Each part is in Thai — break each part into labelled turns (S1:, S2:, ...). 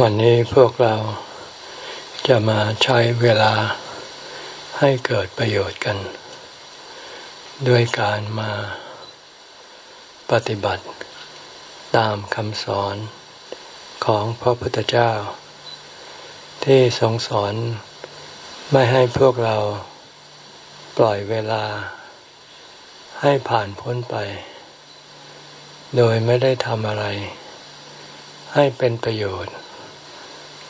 S1: วันนี้พวกเราจะมาใช้เวลาให้เกิดประโยชน์กัน ด้วยการมาปฏิบัติตามคำสอนของพระพุทธเจ้า ที่ทรงสอนไม่ให้พวกเราปล่อยเวลาให้ผ่านพ้นไป โดยไม่ได้ทำอะไร ให้เป็นประโยชน์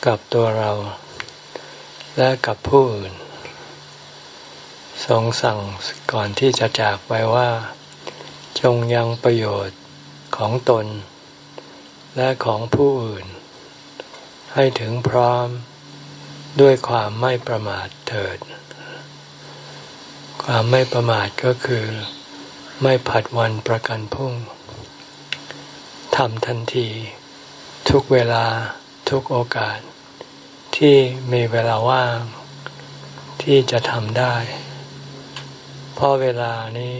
S1: กับตัวเรา และกับผู้อื่น ทรงสั่งก่อนที่จะจากไปว่า จงยังประโยชน์ของตน และของผู้อื่น ให้ถึงพร้อมด้วยความไม่ประมาทเถิด ความไม่ประมาทก็คือ ไม่ผัดวันประกันพรุ่งทำทันที ทุกเวลาทุกโอกาส ที่มีเวลาว่าง ที่จะทำได้ เพราะเวลานี้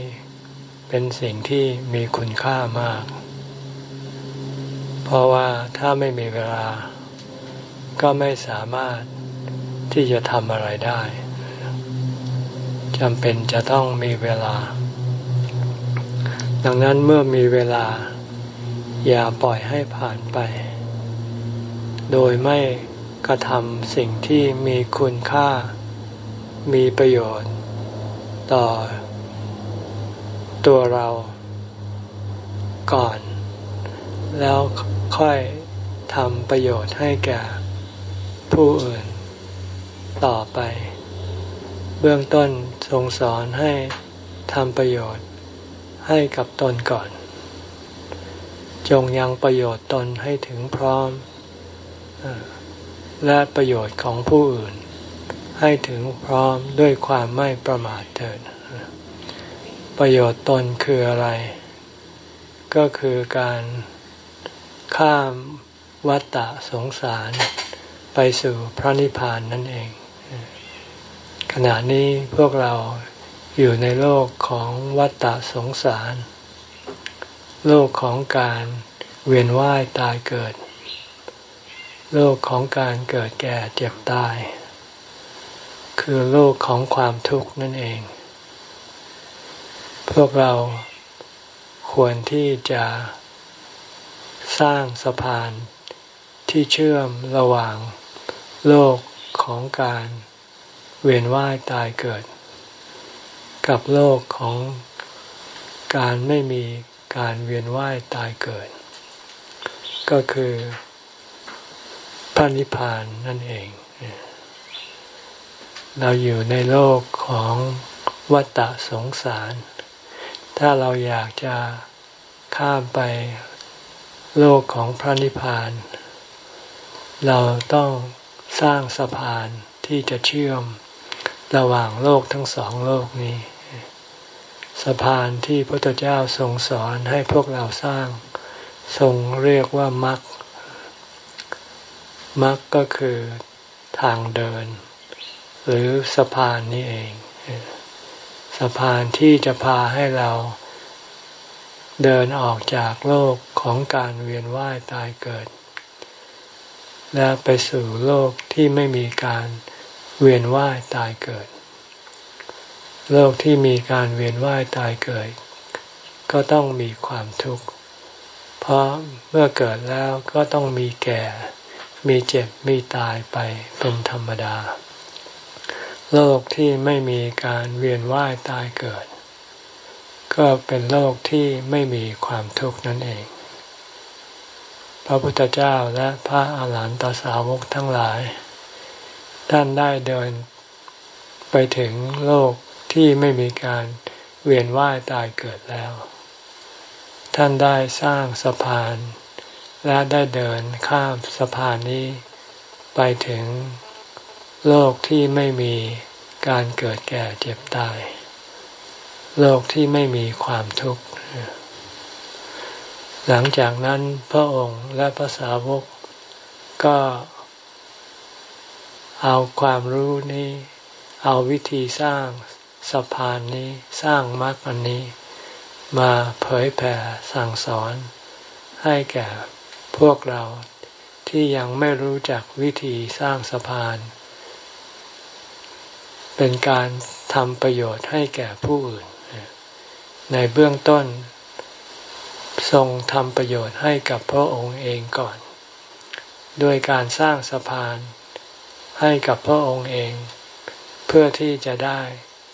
S1: เป็นสิ่งที่มีคุณค่ามาก เพราะว่าถ้าไม่มีเวลา ก็ไม่สามารถที่จะทำอะไรได้จำเป็นจะต้องมีเวลา ดังนั้นเมื่อมีเวลา อย่าปล่อยให้ผ่านไป โดยไม่ กระทำสิ่งที่มีคุณค่า มีประโยชน์ ต่อ ตัวเราก่อน แล้วค่อยทำประโยชน์ให้แก่ผู้อื่น ต่อไป เบื้องต้นทรงสอนให้ทำประโยชน์ให้กับตนก่อน จงยังประโยชน์ตนให้ถึงพร้อม และประโยชน์ของผู้อื่น ให้ถึงพร้อมด้วยความไม่ประมาทเถิด ประโยชน์ตนคืออะไร ก็คือการข้ามวัฏฏะสงสารไปสู่พระนิพพานนั่นเอง ขณะนี้พวกเราอยู่ในโลกของวัฏฏะสงสาร โลกของการเวียนว่ายตายเกิด โลกของการเกิดแก่เจ็บตาย คือโลกของความทุกข์นั่นเอง พวกเราควรที่จะสร้างสะพานที่เชื่อมระหว่างโลกของการเวียนว่ายตายเกิด กับโลกของการไม่มีการเวียนว่ายตายเกิด ก็คือ พระนิพพานนั่นเอง เราอยู่ในโลกของวัฏสงสาร ถ้าเราอยากจะข้ามไปโลกของพระนิพพาน เราต้องสร้างสะพานที่จะเชื่อมระหว่างโลกทั้งสองโลกนี้ สะพานที่พระพุทธเจ้าทรงสอนให้พวกเราสร้าง ทรงเรียกว่ามรรค มรรคก็คือทางเดิน หรือสะพานนี่เอง สะพานที่จะพาให้เราเดินออกจากโลกของการเวียนว่ายตายเกิด และไปสู่โลกที่ไม่มีการเวียนว่ายตายเกิด โลกที่มีการเวียนว่ายตายเกิด ก็ต้องมีความทุกข์ เพราะเมื่อเกิดแล้วก็ต้องมีแก่ มีเจ็บมีตายไปเป็นธรรมดา โลกที่ไม่มีการเวียนว่ายตายเกิด ก็เป็นโลกที่ไม่มีความทุกข์นั่นเอง พระพุทธเจ้าและพระอาหารหันตสาวกทั้งหลาย ท่านได้เดินไปถึงโลกที่ไม่มีการเวียนว่ายตายเกิดแล้ว ท่านได้สร้างสะพาน และได้เดินข้ามสะพานนี้ ไปถึงโลกที่ไม่มีการเกิดแก่เจ็บตาย โลกที่ไม่มีความทุกข์ หลังจากนั้นพระองค์และพระสาวกก็เอาความรู้นี้ เอาวิธีสร้างสะพานนี้สร้างมรรคอันนี้ มาเผยแผ่สั่งสอนให้แก่ พวกเราที่ยังไม่รู้จักวิธีสร้างสะพาน เป็นการทำประโยชน์ให้แก่ผู้อื่น ในเบื้องต้น ทรงทำประโยชน์ให้กับพระองค์เองก่อน ด้วยการสร้างสะพานให้กับพระองค์เอง เพื่อที่จะได้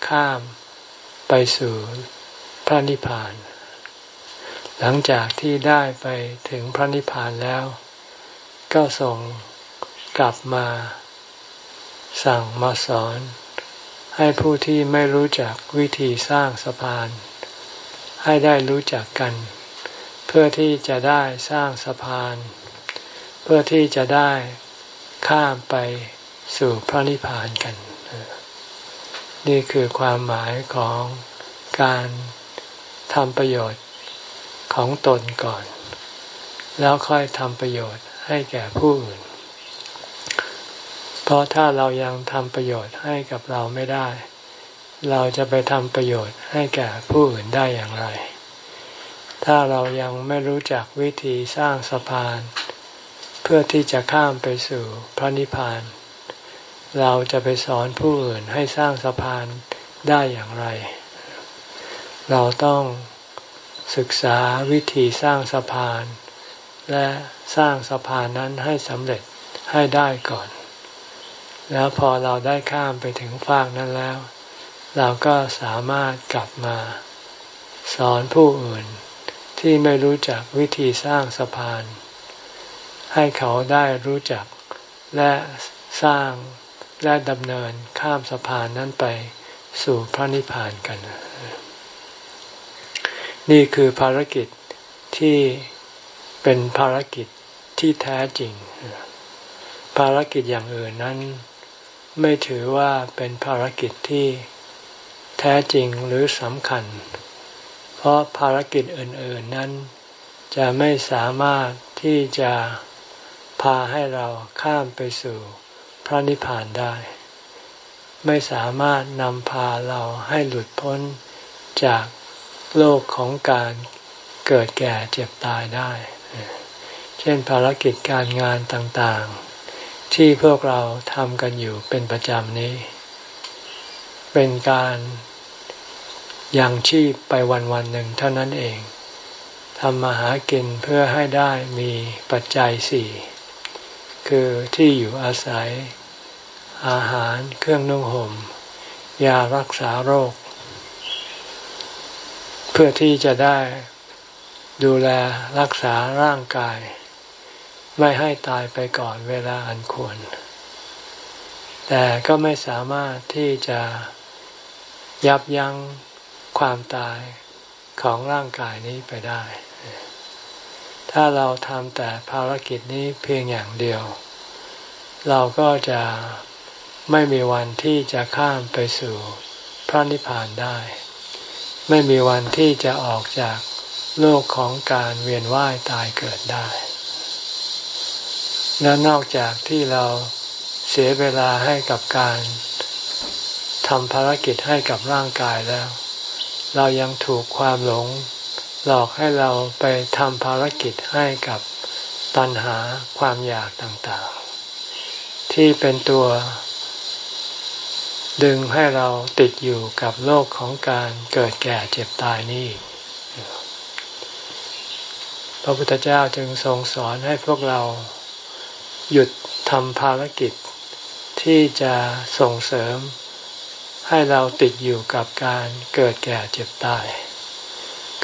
S1: ข้ามไปสู่พระนิพพาน หลังจากที่ได้ไปถึงพระนิพพานแล้ว ก็ส่งกลับมา สั่งมาสอน ให้ผู้ที่ไม่รู้จักวิธีสร้างสะพาน ให้ได้รู้จักกัน เพื่อที่จะได้สร้างสะพาน เพื่อที่จะได้ข้ามไปสู่พระนิพพานกัน นี่คือความหมายของการทำประโยชน์ ของตนก่อน แล้วค่อยทำประโยชน์ให้แก่ผู้อื่น เพราะถ้าเรายังทำประโยชน์ให้กับเราไม่ได้ เราจะไปทำประโยชน์ให้แก่ผู้อื่นได้อย่างไร ถ้าเรายังไม่รู้จักวิธีสร้างสะพาน เพื่อที่จะข้ามไปสู่พระนิพพาน เราจะไปสอนผู้อื่นให้สร้างสะพานได้อย่างไร เราต้อง ศึกษาวิธีสร้างสะพาน และสร้างสะพานนั้นให้สำเร็จให้ได้ก่อน แล้วพอเราได้ข้ามไปถึงฟากนั้นแล้ว เราก็สามารถกลับมา สอนผู้อื่นที่ไม่รู้จักวิธีสร้างสะพาน ให้เขาได้รู้จักและสร้างและดำเนินข้ามสะพานนั้นไปสู่พระนิพพานกัน นี่คือภารกิจที่เป็นภารกิจที่แท้จริง ภารกิจอย่างอื่นนั้น ไม่ถือว่าเป็นภารกิจที่แท้จริงหรือสำคัญ เพราะภารกิจอื่น ๆนั้น จะไม่สามารถที่จะพาให้เราข้ามไปสู่พระนิพพานได้ ไม่สามารถนำพาเราให้หลุดพ้นจาก โลกของการเกิดแก่เจ็บตายได้ เช่นภารกิจการงานต่างๆ ที่พวกเราทำกันอยู่เป็นประจำนี้ เป็นการยังชีพไปวันวันหนึ่งเท่านั้นเองทำมาหากินเพื่อให้ได้มีปัจจัยสี่คือที่อยู่อาศัย อาหารเครื่องนุ่งห่มยารักษาโรค พื่อที่จะได้ดูแลรักษาร่างกาย ไม่ให้ตายไปก่อนเวลาอันควร แต่ก็ไม่สามารถที่จะยับยั้งความตายของร่างกายนี้ไปได้ ถ้าเราทำแต่ภารกิจนี้เพียงอย่างเดียว เราก็จะไม่มีวันที่จะข้ามไปสู่พระนิพพานได้ ไม่มีวันที่จะออกจากโลกของการเวียนว่ายตายเกิดได้ และนอกจากที่เราเสียเวลาให้กับการทำภารกิจให้กับร่างกายแล้ว เรายังถูกความหลง หลอกให้เราไปทำภารกิจให้กับตัณหาความอยากต่างๆ ที่เป็นตัว ดึงให้เราติดอยู่กับโลกของการเกิดแก่เจ็บตายนี่ พระพุทธเจ้าจึงทรงสอนให้พวกเราหยุดทำภารกิจ ที่จะส่งเสริม ให้เราติดอยู่กับการเกิดแก่เจ็บตาย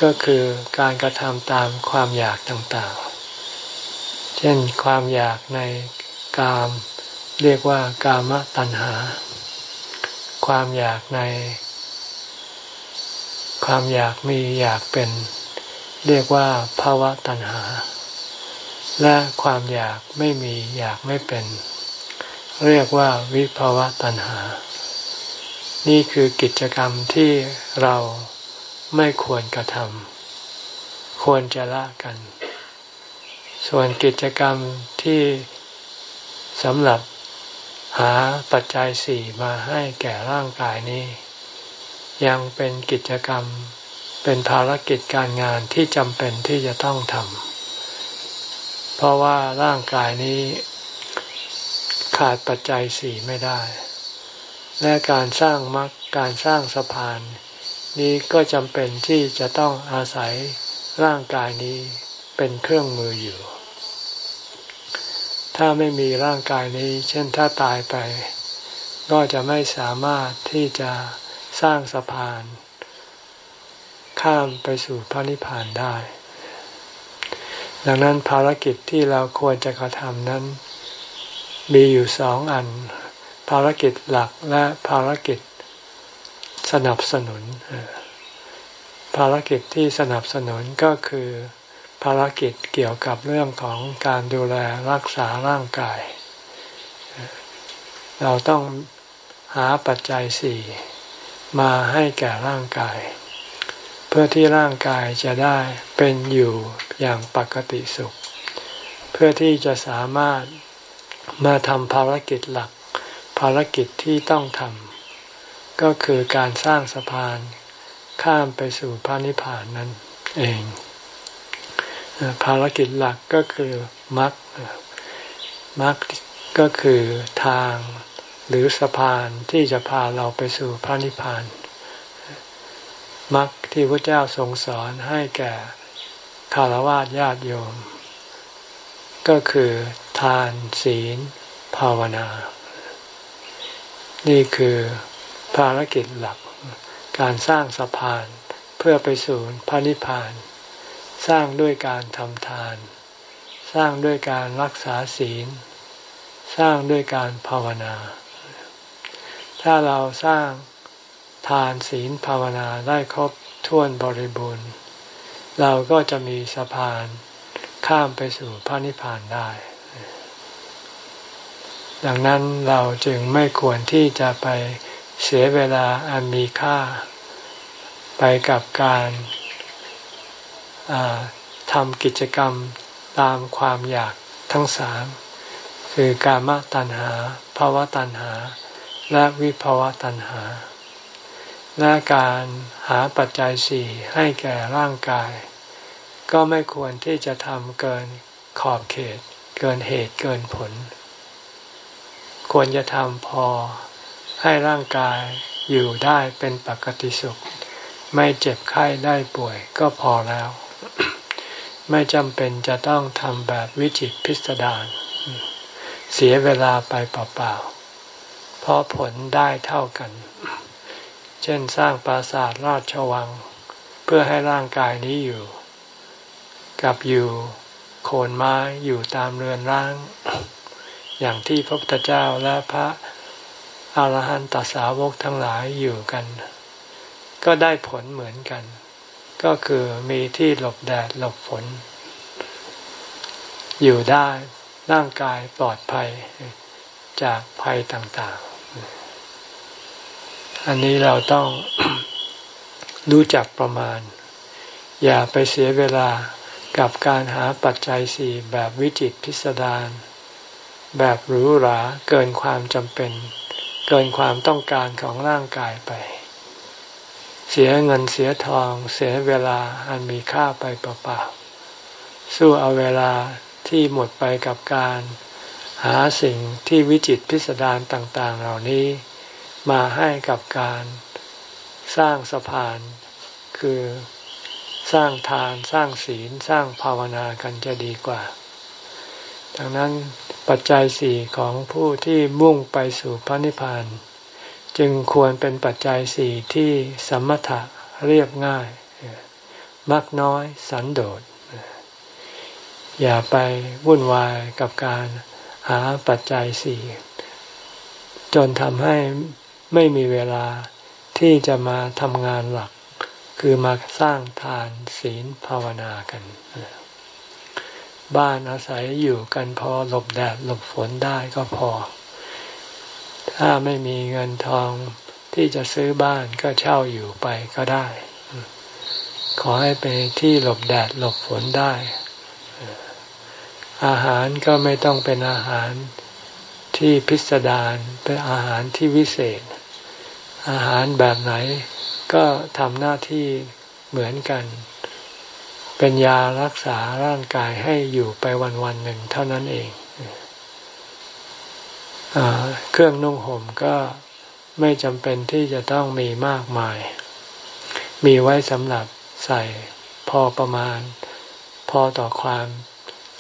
S1: ก็คือการกระทำตามความอยากต่างๆ เช่นความอยากในกาม เรียกว่ากามตัณหา ความอยากใน ความอยากมีอยากเป็น เรียกว่าภาวะตัณหา และความอยากไม่มีอยากไม่เป็น เรียกว่าวิภาวะตัณหา นี่คือกิจกรรมที่เราไม่ควรกระทำควรจะละกัน ส่วนกิจกรรมที่สำหรับ หาปัจจัยสี่มาให้แก่ร่างกายนี้ ยังเป็นกิจกรรมเป็นภารกิจการงานที่จำเป็นที่จะต้องทำเพราะว่าร่างกายนี้ขาดปัจจัยสี่ไม่ได้ และการสร้างมรรคการสร้างสะพาน นี้ก็จำเป็นที่จะต้องอาศัยร่างกายนี้เป็นเครื่องมืออยู่ ถ้าไม่มีร่างกายนี้ เช่นถ้าตายไป ก็จะไม่สามารถที่จะสร้างสะพาน ข้ามไปสู่พระนิพพานได้ ดังนั้นภารกิจที่เราควรจะกระทำนั้น มีอยู่สองอัน ภารกิจหลักและภารกิจสนับสนุน ภารกิจที่สนับสนุนก็คือ ภารกิจเกี่ยวกับเรื่องของการดูแลรักษาร่างกาย เราต้องหาปัจจัยสี่มาให้แก่ร่างกาย เพื่อที่ร่างกายจะได้เป็นอยู่อย่างปกติสุข เพื่อที่จะสามารถมาทำภารกิจหลัก ภารกิจที่ต้องทำก็คือการสร้างสะพานข้ามไปสู่พระนิพพานนั่นเอง ภารกิจหลักก็คือมรรคมรรคก็คือทางหรือสะพานที่จะพาเราไปสู่พระนิพพานมรรคที่พระเจ้าทรงสอนให้แก่คารวะญาติโยม ก็คือทานศีล ภาวนา นี่คือภารกิจหลัก การสร้างสะพานเพื่อไปสู่พระนิพพาน สร้างด้วยการทำทาน สร้างด้วยการรักษาศีล สร้างด้วยการภาวนา ถ้าเราสร้างทานศีลภาวนาได้ครบถ้วนบริบูรณ์ เราก็จะมีสะพานข้ามไปสู่พระนิพพานได้ ดังนั้นเราจึงไม่ควรที่จะไปเสียเวลาอันมีค่า ไปกับการ ทำกิจกรรมตามความอยากทั้งสามคือการมตัณหาภาวะตัณหา และวิภาวะตัณหา และการหาปัจจัยสี่ให้แก่ร่างกาย ก็ไม่ควรที่จะทำเกินขอบเขต เกินเหตุเกินผล ควรจะทำพอให้ร่างกายอยู่ได้เป็นปกติสุข ไม่เจ็บไข้ได้ป่วยก็พอแล้ว ไม่จำเป็นจะต้องทำแบบวิจิตพิสดารเสียเวลาไปเปล่าๆ เพราะผลได้เท่ากัน เช่นสร้างปราสาทราชวัง เพื่อให้ร่างกายนี้อยู่ กับอยู่โคนไม้อยู่ตามเรือนร่าง อย่างที่พระพุทธเจ้าและพระอรหันตสาวกทั้งหลายอยู่กัน ก็ได้ผลเหมือนกัน ก็คือมีที่หลบแดดหลบฝน อยู่ได้ร่างกายปลอดภัยจากภัยต่างๆ อันนี้เราต้องรู้จักประมาณ อย่าไปเสียเวลากับการหาปัจจัยสี่แบบวิจิตพิสดารแบบหรูหราเกินความจำเป็น เกินความต้องการของร่างกายไป เสียเงินเสียทอง เสียเวลาอันมีค่าไปเปล่าๆสู้เอาเวลาที่หมดไปกับการหาสิ่งที่วิจิตพิสดารต่างๆ เหล่านี้ มาให้กับการสร้างสะพาน คือสร้างทานสร้างศีลสร้างภาวนากันจะดีกว่า ดังนั้นปัจจัยสี่ของผู้ที่มุ่งไปสู่พระนิพพาน จึงควรเป็นปัจจัยสี่ที่สมถะเรียบง่าย มักน้อยสันโดษ อย่าไปวุ่นวายกับการหาปัจจัยสี่จนทำให้ไม่มีเวลาที่จะมาทำงานหลัก คือมาสร้างทานศีลภาวนากัน บ้านอาศัยอยู่กันพอหลบแดดหลบฝนได้ก็พอ ถ้าไม่มีเงินทองที่จะซื้อบ้านก็เช่าอยู่ไปก็ได้ ขอให้ไปที่หลบแดดหลบฝนได้ อาหารก็ไม่ต้องเป็นอาหารที่พิสดารเป็นอาหารที่วิเศษ อาหารแบบไหนก็ทำหน้าที่เหมือนกัน เป็นยารักษาร่างกายให้อยู่ไปวันวันหนึ่งเท่านั้นเอง เครื่องนุ่งห่มก็ไม่จำเป็นที่จะต้องมีมากมาย มีไว้สำหรับใส่พอประมาณ พอต่อความ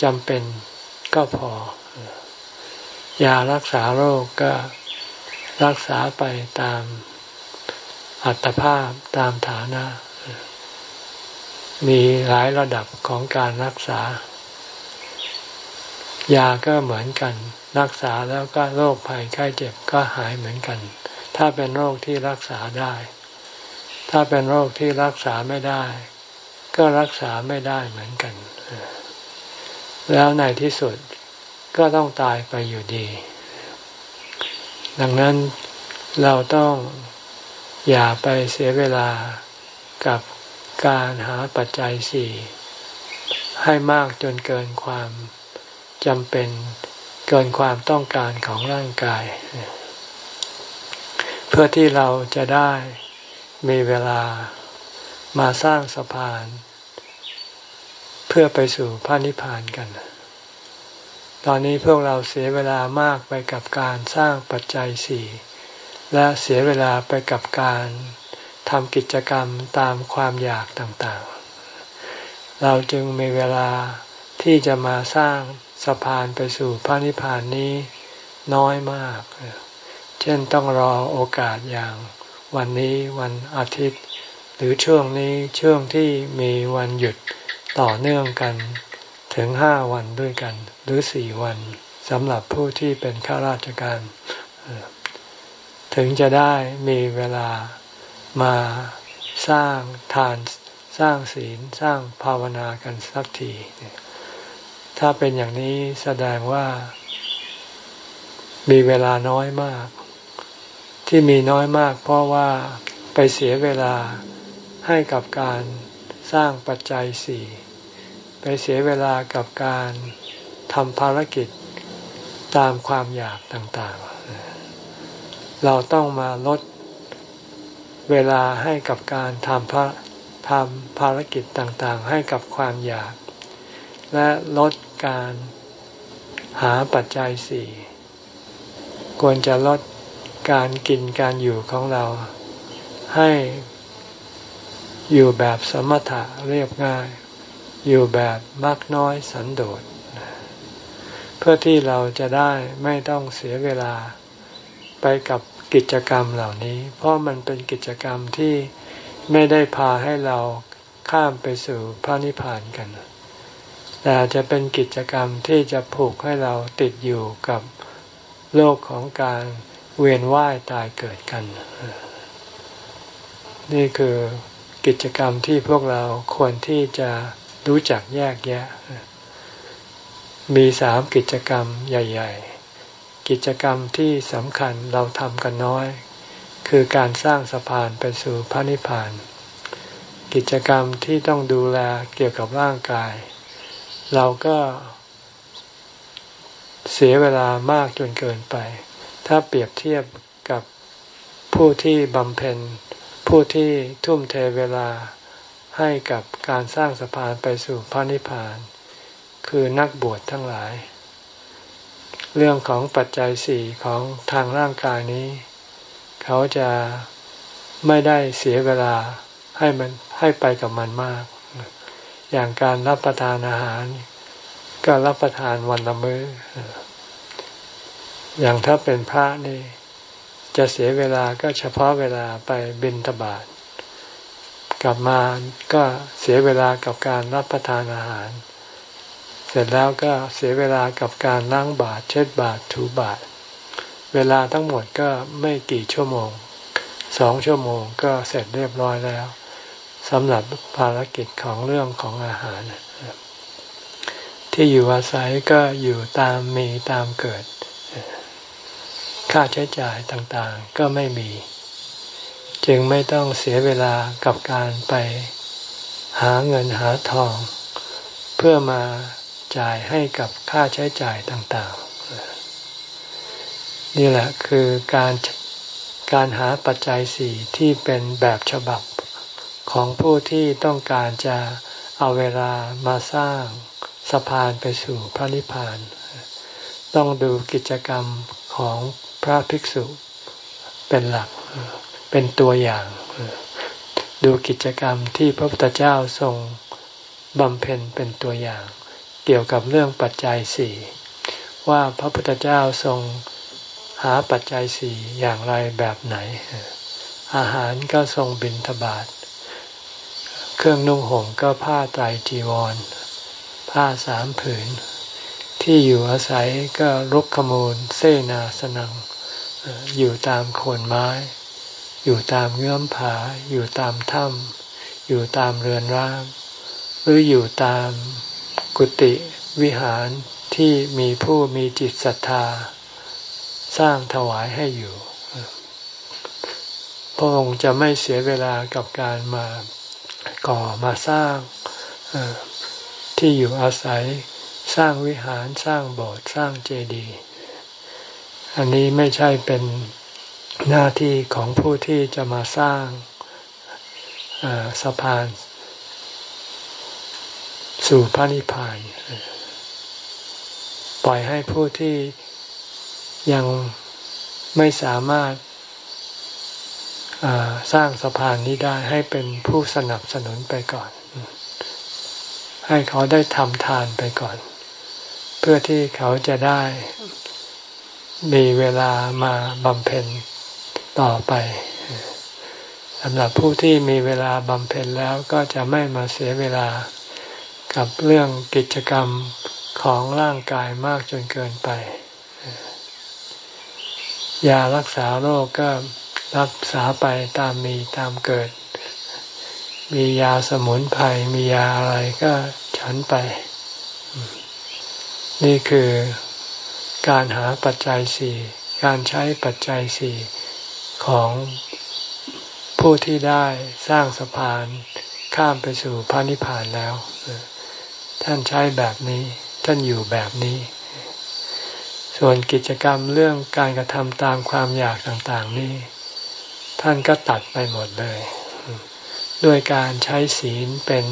S1: จำเป็นก็พอ ยารักษาโรคก็รักษาไปตามอัตภาพตามฐานะ มีหลายระดับของการรักษา ยาก็เหมือนกัน รักษาแล้วก็โรคภัยไข้เจ็บก็หายเหมือนกัน ถ้าเป็นโรคที่รักษาได้ ถ้าเป็นโรคที่รักษาไม่ได้ ก็รักษาไม่ได้เหมือนกัน แล้วในที่สุดก็ต้องตายไปอยู่ดี ดังนั้นเราต้องอย่าไปเสียเวลากับการหาปัจจัยสี่ให้มากจนเกินความจำเป็น เกินความต้องการของร่างกาย เพื่อที่เราจะได้มีเวลามาสร้างสะพาน เพื่อไปสู่พระนิพพานกัน ตอนนี้พวกเราเสียเวลามากไปกับการสร้างปัจจัยสี่และเสียเวลาไปกับการทำกิจกรรมตามความอยากต่างๆ เราจึงมีเวลาที่จะมาสร้าง สะพานไปสู่พระนิพพานนี้น้อยมาก เช่นต้องรอโอกาสอย่างวันนี้วันอาทิตย์ หรือช่วงนี้ช่วงที่มีวันหยุดต่อเนื่องกันถึงห้าวันด้วยกัน หรือสี่วันสำหรับผู้ที่เป็นข้าราชการ ถึงจะได้มีเวลามาสร้างทานสร้างศีลสร้างภาวนากันสักที ถ้าเป็นอย่างนี้แสดงว่ามีเวลาน้อยมาก ที่มีน้อยมาก เพราะว่าไปเสียเวลาให้กับการสร้างปัจจัยสี่ไปเสียเวลากับการทำภารกิจตามความอยากต่างๆ เราต้องมาลดเวลาให้กับการทำภารกิจต่างๆ ให้กับความอยาก และลดการหาปัจจัยสี่ควรจะลดการกินการอยู่ของเรา ให้อยู่แบบสมถะเรียบง่าย อยู่แบบมากน้อยสันโดษเพื่อที่เราจะได้ไม่ต้องเสียเวลาไปกับกิจกรรมเหล่านี้ เพราะมันเป็นกิจกรรมที่ไม่ได้พาให้เราข้ามไปสู่พระนิพพานกัน แต่จะเป็นกิจกรรมที่จะผูกให้เราติดอยู่กับโลกของการเวียนว่ายตายเกิดกัน นี่คือกิจกรรมที่พวกเราควรที่จะรู้จักแยกแยะ มีสามกิจกรรมใหญ่ ๆ กิจกรรมที่สำคัญเราทำกันน้อย คือการสร้างสะพานไปสู่พระนิพพาน กิจกรรมที่ต้องดูแลเกี่ยวกับร่างกาย เราก็เสียเวลามากจนเกินไป ถ้าเปรียบเทียบกับผู้ที่บำเพ็ญ ผู้ที่ทุ่มเทเวลาให้กับการสร้างสะพานไปสู่พระนิพพาน คือนักบวชทั้งหลาย เรื่องของปัจจัยสี่ของทางร่างกายนี้ เขาจะไม่ได้เสียเวลาให้มันให้ไปกับมันมาก อย่างการรับประทานอาหาร ก็รับประทานวันละมื้อ อย่างถ้าเป็นพระนี่ จะเสียเวลาก็เฉพาะเวลาไปบิณฑบาตกลับมาก็เสียเวลากับการรับประทานอาหาร เสร็จแล้วก็เสียเวลากับการล้างบาตรเช็ดบาตรถูบาตรเวลาทั้งหมดก็ไม่กี่ชั่วโมงสองชั่วโมงก็เสร็จเรียบร้อยแล้ว สำหรับภารกิจของเรื่องของอาหาร ที่อยู่อาศัยก็อยู่ตามมีตามเกิด ค่าใช้จ่ายต่างๆก็ไม่มี จึงไม่ต้องเสียเวลากับการไปหาเงินหาทอง เพื่อมาจ่ายให้กับค่าใช้จ่ายต่างๆ นี่แหละคือการการหาปัจจัยสี่ที่เป็นแบบฉบับ ของผู้ที่ต้องการจะเอาเวลามาสร้างสะพานไปสู่พระนิพพาน ต้องดูกิจกรรมของพระภิกษุเป็นหลักเป็นตัวอย่าง ดูกิจกรรมที่พระพุทธเจ้าทรงบำเพ็ญเป็นตัวอย่าง เกี่ยวกับเรื่องปัจจัยสี่ว่าพระพุทธเจ้าทรงหาปัจจัยสี่อย่างไรแบบไหน อาหารก็ทรงบิณฑบาต เครื่องนุ่งห่มก็ผ้าไตรจีวร ผ้าสามผืน ที่อยู่อาศัยก็รุกขมูลเสนาสนัง อยู่ตามโคนไม้ อยู่ตามเงื่อมผา อยู่ตามถ้ำอยู่ตามเรือนร่าง หรืออยู่ตามกุฏิวิหารที่มีผู้มีจิตศรัทธา สร้างถวายให้อยู่พระองค์จะไม่เสียเวลากับการมา ก่อมาสร้างที่อยู่อาศัยสร้างวิหารสร้างโบสถ์สร้างเจดีย์อันนี้ไม่ใช่เป็นหน้าที่ของผู้ที่จะมาสร้างสะพาน สู่พระนิพพาน ปล่อยให้ผู้ที่ยังไม่สามารถ สร้างสะพานนี้ได้ให้เป็นผู้สนับสนุนไปก่อน ให้เขาได้ทำทานไปก่อน เพื่อที่เขาจะได้มีเวลามาบำเพ็ญต่อไปสำหรับผู้ที่มีเวลาบำเพ็ญแล้วก็จะไม่มาเสียเวลากับเรื่องกิจกรรมของร่างกายมากจนเกินไป ยารักษาโรคก็ รักษาไปตามมีตามเกิด มียาสมุนไพรมียาอะไรก็ฉันไป นี่คือการหาปัจจัยสี่การใช้ปัจจัยสี่ของผู้ที่ได้สร้างสะพานข้ามไปสู่พระนิพพานแล้ว ท่านใช้แบบนี้ ท่านอยู่แบบนี้ ส่วนกิจกรรมเรื่องการกระทำตามความอยากต่างๆ นี่ ท่านก็ตัดไปหมดเลย ด้วยการใช้ศีลเป็น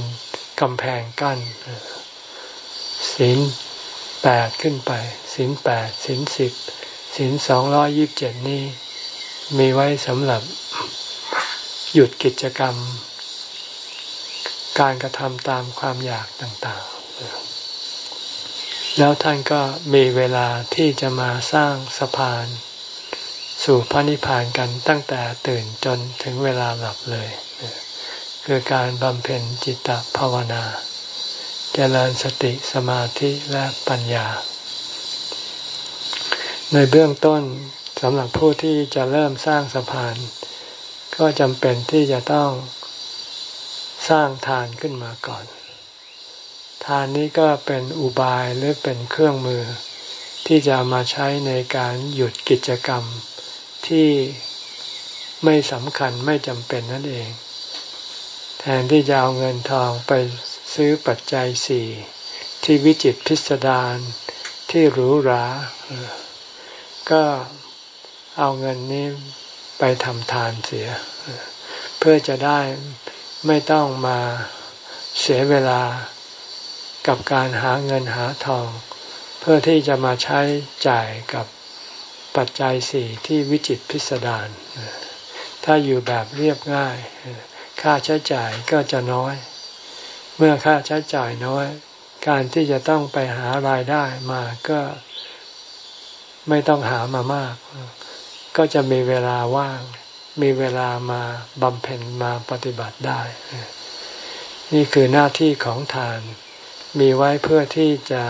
S1: กำแพงกั้น ศีลแปดขึ้นไป ศีลแปดศีลสิบศีลสองร้อยิบเจ็ดนี้ มีไว้สำหรับหยุดกิจกรรม การกระทำตามความอยากต่างๆ แล้วท่านก็มีเวลาที่จะมาสร้างสะพาน สู่พระนิพพานกันตั้งแต่ตื่นจนถึงเวลาหลับเลย คือการบำเพ็ญจิตตภาวนาเจริญสติสมาธิและปัญญา ในเบื้องต้นสำหรับผู้ที่จะเริ่มสร้างสะพาน ก็จำเป็นที่จะต้องสร้างทานขึ้นมาก่อน ทานนี้ก็เป็นอุบายหรือเป็นเครื่องมือ ที่จะมาใช้ในการหยุดกิจกรรม ที่ไม่สำคัญไม่จำเป็นนั่นเอง แทนที่จะเอาเงินทองไปซื้อปัจจัยสี่ที่วิจิตพิสดารที่หรูหราก็เอาเงินนี้ไปทำทานเสีย เพื่อจะได้ไม่ต้องมาเสียเวลากับการหาเงินหาทอง เพื่อที่จะมาใช้จ่ายกับ ปัจจัยสี่ที่วิจิตพิสดารถ้าอยู่แบบเรียบง่าย ค่าใช้จ่ายก็จะน้อย เมื่อค่าใช้จ่ายน้อย การที่จะต้องไปหารายได้มาก็ไม่ต้องหามามาก ก็จะมีเวลาว่าง มีเวลามาบำเพ็ญมาปฏิบัติได้ นี่คือหน้าที่ของทาน มีไว้เพื่อที่จะ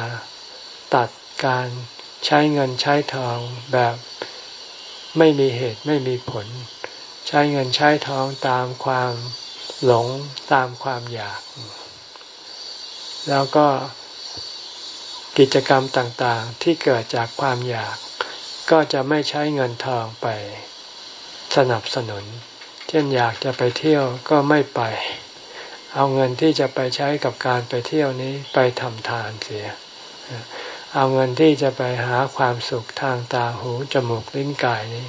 S1: ตัดการ ใช้เงินใช้ทองแบบไม่มีเหตุไม่มีผล ใช้เงินใช้ทองตามความหลงตามความอยาก แล้วก็กิจกรรมต่างๆที่เกิดจากความอยาก ก็จะไม่ใช้เงินทองไปสนับสนุน เช่นอยากจะไปเที่ยวก็ไม่ไป เอาเงินที่จะไปใช้กับการไปเที่ยวนี้ไปทำทานเสีย เอาเงินที่จะไปหาความสุขทางตาหูจมูกลิ้นกายนี้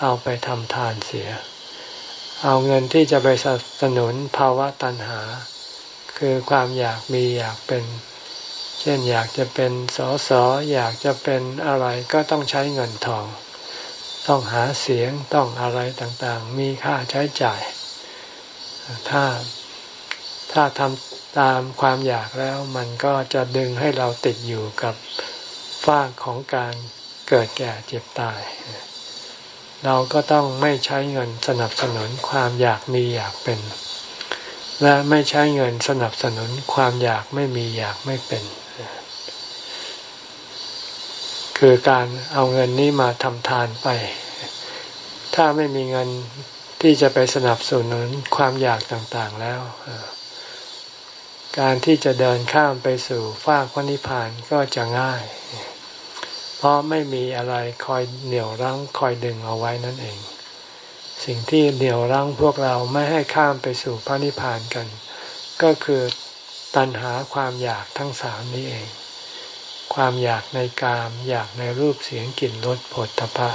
S1: เอาไปทำทานเสีย เอาเงินที่จะไปสนับสนุนภาวะตัณหา คือความอยากมีอยากเป็น เช่นอยากจะเป็นสอสออยากจะเป็นอะไรก็ต้องใช้เงินทอง ต้องหาเสียงต้องอะไรต่างๆ มีค่าใช้จ่าย ถ้าถ้าทำ ตามความอยากแล้วมันก็จะดึงให้เราติดอยู่กับฟากของการเกิดแก่เจ็บตาย เราก็ต้องไม่ใช้เงินสนับสนุนความอยากมีอยากเป็น และไม่ใช้เงินสนับสนุนความอยากไม่มีอยากไม่เป็น คือการเอาเงินนี้มาทำทานไป ถ้าไม่มีเงินที่จะไปสนับสนุนความอยากต่างๆแล้ว การที่จะเดินข้ามไปสู่ฟากพระนิพพานก็จะง่าย เพราะไม่มีอะไรคอยเหนี่ยวรั้งคอยดึงเอาไว้นั่นเอง สิ่งที่เหนี่ยวรั้งพวกเราไม่ให้ข้ามไปสู่พระนิพพานกัน ก็คือตัณหาความอยากทั้งสามนี้เอง ความอยากในกาม อยากในรูปเสียงกลิ่นรสผลตภะ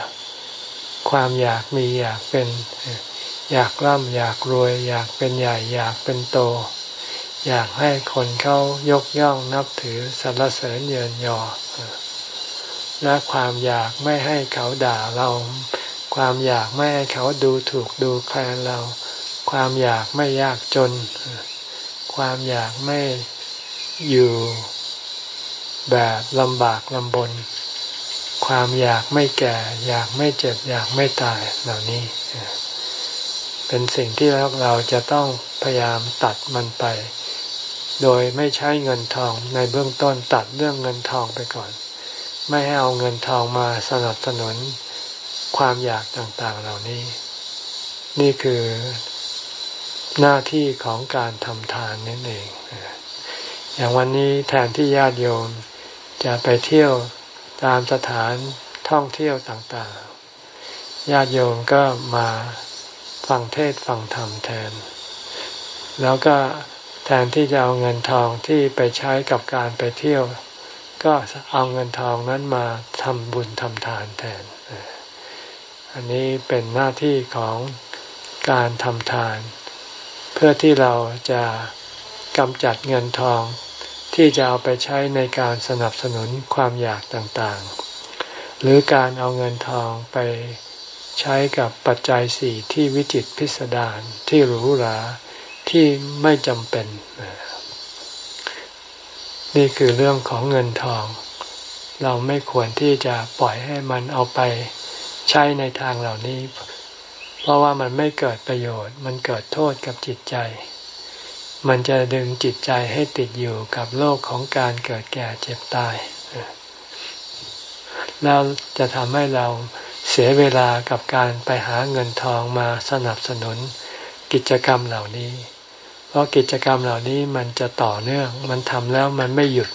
S1: ความอยากมีอยากเป็น อยากร่ำอยากรวย อยากเป็นใหญ่อยากเป็นโต อยากให้คนเขายกย่องนับถือสรรเสริญเยินยอ และความอยากไม่ให้เขาด่าเรา ความอยากไม่ให้เขาดูถูกดูแคลนเรา ความอยากไม่ยากจน ความอยากไม่อยู่แบบลำบากลำบน ความอยากไม่แก่ อยากไม่เจ็บ อยากไม่ตายเหล่านี้ เป็นสิ่งที่เราจะต้องพยายามตัดมันไป โดยไม่ใช้เงินทองในเบื้องต้นตัดเรื่องเงินทองไปก่อน ไม่ให้เอาเงินทองมาสนับสนุนความอยากต่างๆเหล่านี้ นี่คือหน้าที่ของการทำทานนั่นเอง อย่างวันนี้แทนที่ญาติโยมจะไปเที่ยวตามสถานท่องเที่ยวต่างๆ ญาติโยมก็มาฟังเทศฟังธรรมแทน แล้วก็ แทนที่จะเอาเงินทองที่ไปใช้กับการไปเที่ยว ก็เอาเงินทองนั้นมาทำบุญทำทานแทน อันนี้เป็นหน้าที่ของการทำทาน เพื่อที่เราจะกำจัดเงินทองที่จะเอาไปใช้ในการสนับสนุนความอยากต่างๆ หรือการเอาเงินทองไปใช้กับปัจจัยสี่ที่วิจิตพิสดารที่หรูหรา ที่ไม่จำเป็น นี่คือเรื่องของเงินทอง เราไม่ควรที่จะปล่อยให้มันเอาไปใช้ในทางเหล่านี้ เพราะว่ามันไม่เกิดประโยชน์ มันเกิดโทษกับจิตใจ มันจะดึงจิตใจให้ติดอยู่กับโลกของการเกิดแก่เจ็บตาย แล้วจะทำให้เราเสียเวลากับการไปหาเงินทองมาสนับสนุนกิจกรรมเหล่านี้ เพราะกิจกรรมเหล่านี้มันจะต่อเนื่อง มันทำแล้วมันไม่หยุด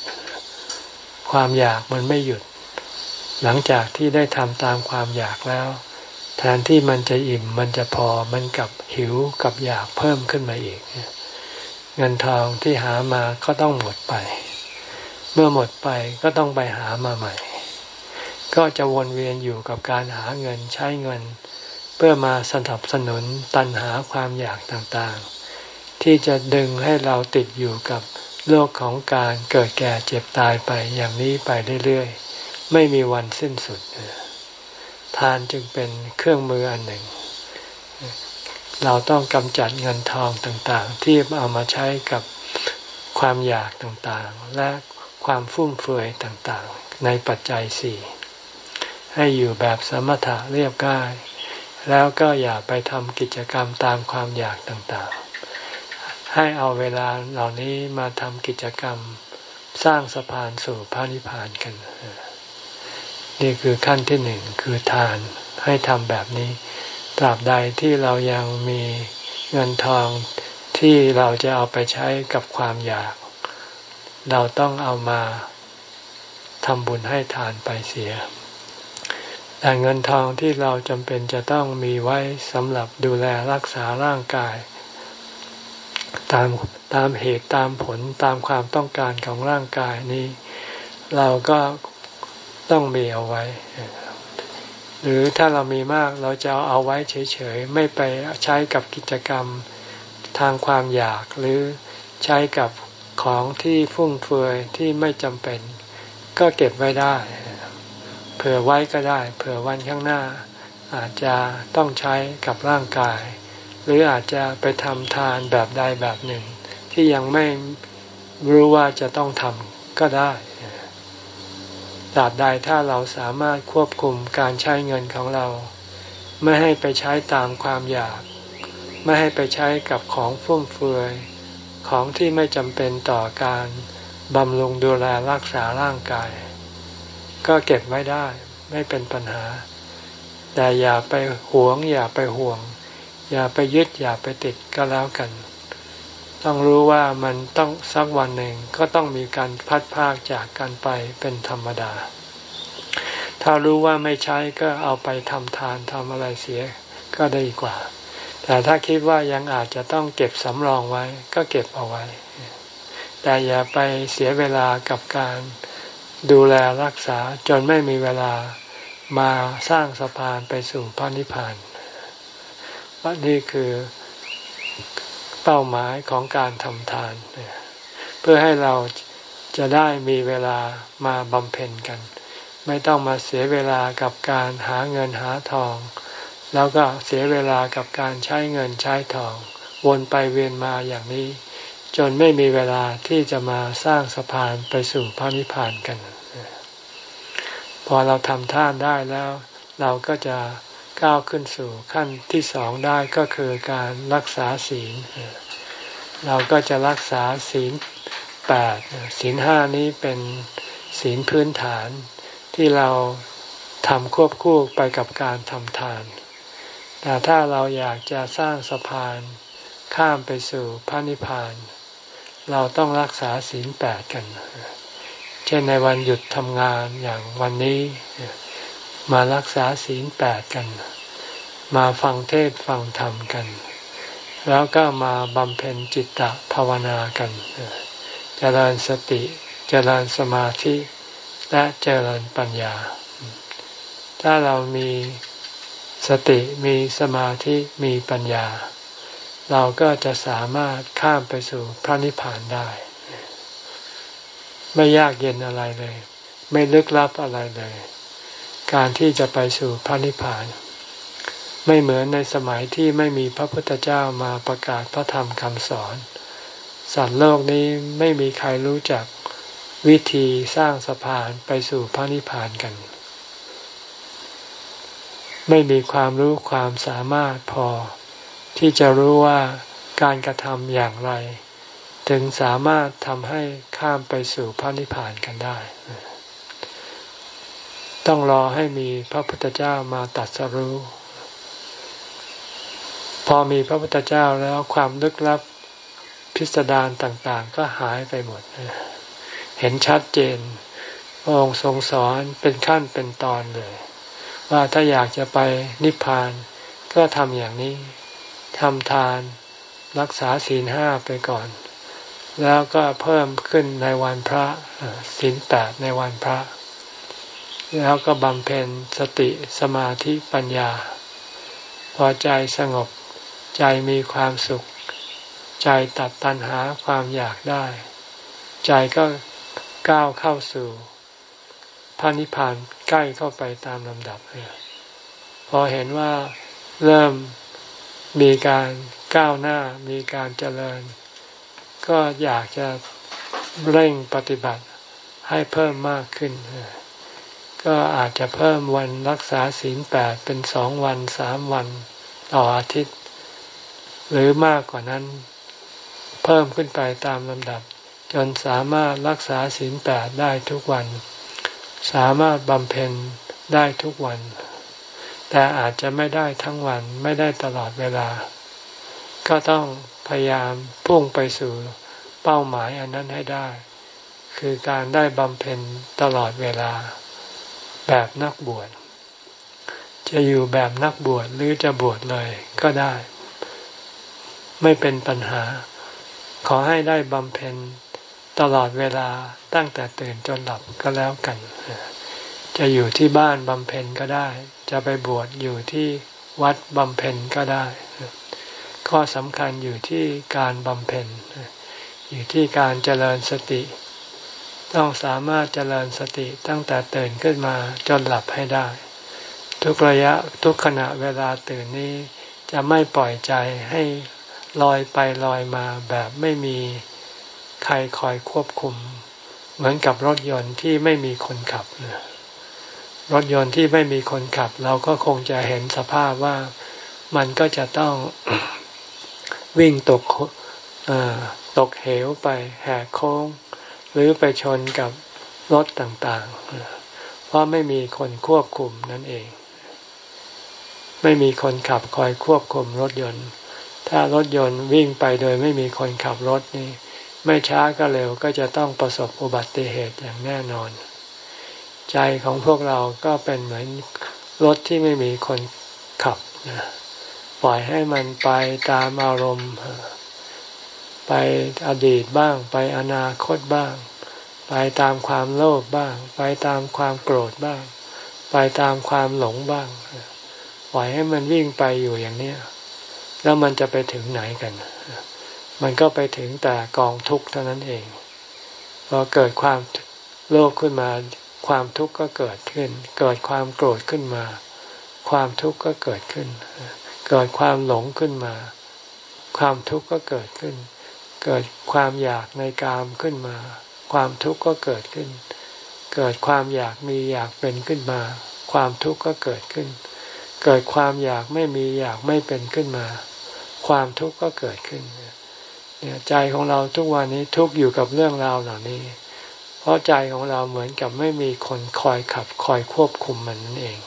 S1: ความอยากมันไม่หยุด หลังจากที่ได้ทำตามความอยากแล้ว แทนที่มันจะอิ่มมันจะพอมันกับหิวกับอยากเพิ่มขึ้นมาอีก เงินทองที่หามาก็ต้องหมดไป เมื่อหมดไปก็ต้องไปหามาใหม่ ก็จะวนเวียนอยู่กับการหาเงินใช้เงิน เพื่อมาสนับสนุนตันหาความอยากต่างๆ ที่จะดึงให้เราติดอยู่กับโลกของการเกิดแก่เจ็บตายไปอย่างนี้ไปเรื่อยๆ ไม่มีวันสิ้นสุด ทานจึงเป็นเครื่องมืออันหนึ่ง เราต้องกำจัดเงินทองต่างๆ ที่เอามาใช้กับความอยากต่างๆ และความฟุ่มเฟือยต่างๆ ในปัจจัยสี่ให้อยู่แบบสมถะเรียบง่าย แล้วก็อย่าไปทำกิจกรรมตามความอยากต่างๆ ให้เอาเวลาเหล่านี้มาทำกิจกรรมสร้างสะพานสู่พระนิพพานกัน นี่คือขั้นที่หนึ่งคือทานให้ทำแบบนี้ ตราบใดที่เรายังมีเงินทองที่เราจะเอาไปใช้กับความอยาก เราต้องเอามาทำบุญให้ทานไปเสีย แต่เงินทองที่เราจำเป็นจะต้องมีไว้สำหรับดูแลรักษาร่างกาย ตามตามเหตุตามผลตามความต้องการของร่างกายนี้ เราก็ต้องมีเอาไว้ หรือถ้าเรามีมากเราจะเอาไว้เฉยๆ ไม่ไปใช้กับกิจกรรมทางความอยากหรือใช้กับของที่ฟุ่มเฟือยที่ไม่จำเป็น ก็เก็บไว้ได้ เผื่อไว้ก็ได้ เผื่อวันข้างหน้า อาจจะต้องใช้กับร่างกาย หรืออาจจะไปทำทานแบบใดแบบหนึ่ง ที่ยังไม่รู้ว่าจะต้องทำก็ได้ตราบใดถ้าเราสามารถควบคุมการใช้เงินของเรา ไม่ให้ไปใช้ตามความอยาก ไม่ให้ไปใช้กับของฟุ่มเฟือยของที่ไม่จำเป็นต่อการบำรุงดูแลรักษาร่างกาย ก็เก็บไว้ได้ไม่เป็นปัญหา แต่อย่าไปหวงอย่าไปห่วง อย่าไปยึดอย่าไปติดก็แล้วกัน ต้องรู้ว่ามันต้องสักวันหนึ่งก็ต้องมีการพัดพากจากกันไปเป็นธรรมดา ถ้ารู้ว่าไม่ใช้ก็เอาไปทำทานทำอะไรเสียก็ไดีกว่า แต่ถ้าคิดว่ายังอาจจะต้องเก็บสำรองไว้ ก็เก็บเอาไว้ แต่อย่าไปเสียเวลากับการดูแลรักษาจนไม่มีเวลามาสร้างสะพานไปสู่พระนิพพาน ว่านี่คือเป้าหมายของการทำทาน เพื่อให้เราจะได้มีเวลามาบำเพ็ญกัน ไม่ต้องมาเสียเวลากับการหาเงินหาทอง แล้วก็เสียเวลากับการใช้เงินใช้ทอง วนไปเวียนมาอย่างนี้ จนไม่มีเวลาที่จะมาสร้างสะพานไปสู่พระนิพพานกัน พอเราทำท่านได้แล้ว เราก็จะ ก้าวขึ้นสู่ขั้นที่สองได้ก็คือการรักษาศีล เราก็จะรักษาศีลแปดศีลห้านี้เป็นศีลพื้นฐานที่เราทำควบคู่ไปกับการทำทาน แต่ถ้าเราอยากจะสร้างสะพานข้ามไปสู่พระนิพพาน เราต้องรักษาศีลแปดกัน เช่นในวันหยุดทำงานอย่างวันนี้ มารักษาศีลแปดกัน มาฟังเทศฟังธรรมกัน แล้วก็มาบำเพ็ญจิตตภาวนากันเจริญสติเจริญสมาธิและเจริญปัญญา ถ้าเรามีสติมีสมาธิมีปัญญา เราก็จะสามารถข้ามไปสู่พระนิพพานได้ ไม่ยากเย็นอะไรเลย ไม่ลึกลับอะไรเลย การที่จะไปสู่พระนิพพาน ไม่เหมือนในสมัยที่ไม่มีพระพุทธเจ้ามาประกาศพระธรรมคำสอน สัตว์โลกนี้ไม่มีใครรู้จักวิธีสร้างสะพานไปสู่พระนิพพานกัน ไม่มีความรู้ความสามารถพอ ที่จะรู้ว่าการกระทำอย่างไร ถึงสามารถทำให้ข้ามไปสู่พระนิพพานกันได้ ต้องรอให้มีพระพุทธเจ้ามาตัดสรู้ พอมีพระพุทธเจ้าแล้วความลึกลับพิสดารต่างๆ ก็หายไปหมด เห็นชัดเจนพระองค์ทรงสอนเป็นขั้นเป็นตอนเลย ว่าถ้าอยากจะไปนิพพานก็ทำอย่างนี้ทำทานรักษาศีลห้าไปก่อน แล้วก็เพิ่มขึ้นในวันพระศีลแปดในวันพระ แล้วก็บำเพ็ญสติสมาธิปัญญา พอใจสงบใจมีความสุข ใจตัดตัณหาความอยากได้ ใจก็ก้าวเข้าสู่พระนิพพานใกล้เข้าไปตามลำดับพอเห็นว่าเริ่มมีการก้าวหน้ามีการเจริญ ก็อยากจะเร่งปฏิบัติให้เพิ่มมากขึ้น ก็อาจจะเพิ่มวันรักษาศีลแปดเป็นสองวันสามวันต่ออาทิตย์ หรือมากกว่านั้น เพิ่มขึ้นไปตามลำดับ จนสามารถรักษาศีลแปดได้ทุกวัน สามารถบำเพ็ญได้ทุกวัน แต่อาจจะไม่ได้ทั้งวันไม่ได้ตลอดเวลา ก็ต้องพยายามพุ่งไปสู่เป้าหมายอันนั้นให้ได้ คือการได้บำเพ็ญตลอดเวลา แบบนักบวช จะอยู่แบบนักบวชหรือจะบวชเลยก็ได้ ไม่เป็นปัญหา ขอให้ได้บำเพ็ญตลอดเวลาตั้งแต่ตื่นจนหลับก็แล้วกัน จะอยู่ที่บ้านบำเพ็ญก็ได้ จะไปบวชอยู่ที่วัดบำเพ็ญก็ได้ ข้อสำคัญอยู่ที่การบำเพ็ญ อยู่ที่การเจริญสติ ต้องสามารถเจริญสติตั้งแต่ตื่นขึ้นมาจนหลับให้ได้ ทุกระยะทุกขณะเวลาตื่นนี้ จะไม่ปล่อยใจให้ลอยไปลอยมาแบบไม่มีใครคอยควบคุม เหมือนกับรถยนต์ที่ไม่มีคนขับรถยนต์ที่ไม่มีคนขับ เราก็คงจะเห็นสภาพว่ามันก็จะต้องวิ่งตกตกเหวไปแหกโค้ง หรือไปชนกับรถต่างๆ เพราะไม่มีคนควบคุมนั่นเอง ไม่มีคนขับคอยควบคุมรถยนต์ ถ้ารถยนต์วิ่งไปโดยไม่มีคนขับรถนี่ ไม่ช้าก็เร็วก็จะต้องประสบอุบัติเหตุอย่างแน่นอน ใจของพวกเราก็เป็นเหมือนรถที่ไม่มีคนขับนะปล่อยให้มันไปตามอารมณ์ ไปอดีตบ้าง ไปอนาคตบ้าง ไปตามความโลภบ้าง ไปตามความโกรธบ้าง ไปตามความหลงบ้าง ปล่อยให้มันวิ่งไปอยู่อย่างนี้แล้วมันจะไปถึงไหนกัน มันก็ไปถึงแต่กองทุกข์เท่านั้นเอง พอเกิดความโลภขึ้นมา ความทุกข์ก็เกิดขึ้น เกิดความโกรธขึ้นมา ความทุกข์ก็เกิดขึ้น เกิดความหลงขึ้นมา ความทุกข์ก็เกิดขึ้น เกิดความอยากในกามขึ้นมา ความทุกข์ก็เกิดขึ้น เกิดความอยากมีอยากเป็นขึ้นมา ความทุกข์ก็เกิดขึ้น เกิดความอยากไม่มีอยากไม่เป็นขึ้นมา ความทุกข์ก็เกิดขึ้นเนี่ยใจของเราทุกวันนี้ทุกอยู่กับเรื่องราวเหล่านี้ เพราะใจของเราเหมือนกับไม่มีคนคอยขับคอยควบคุมมันนั่นเอง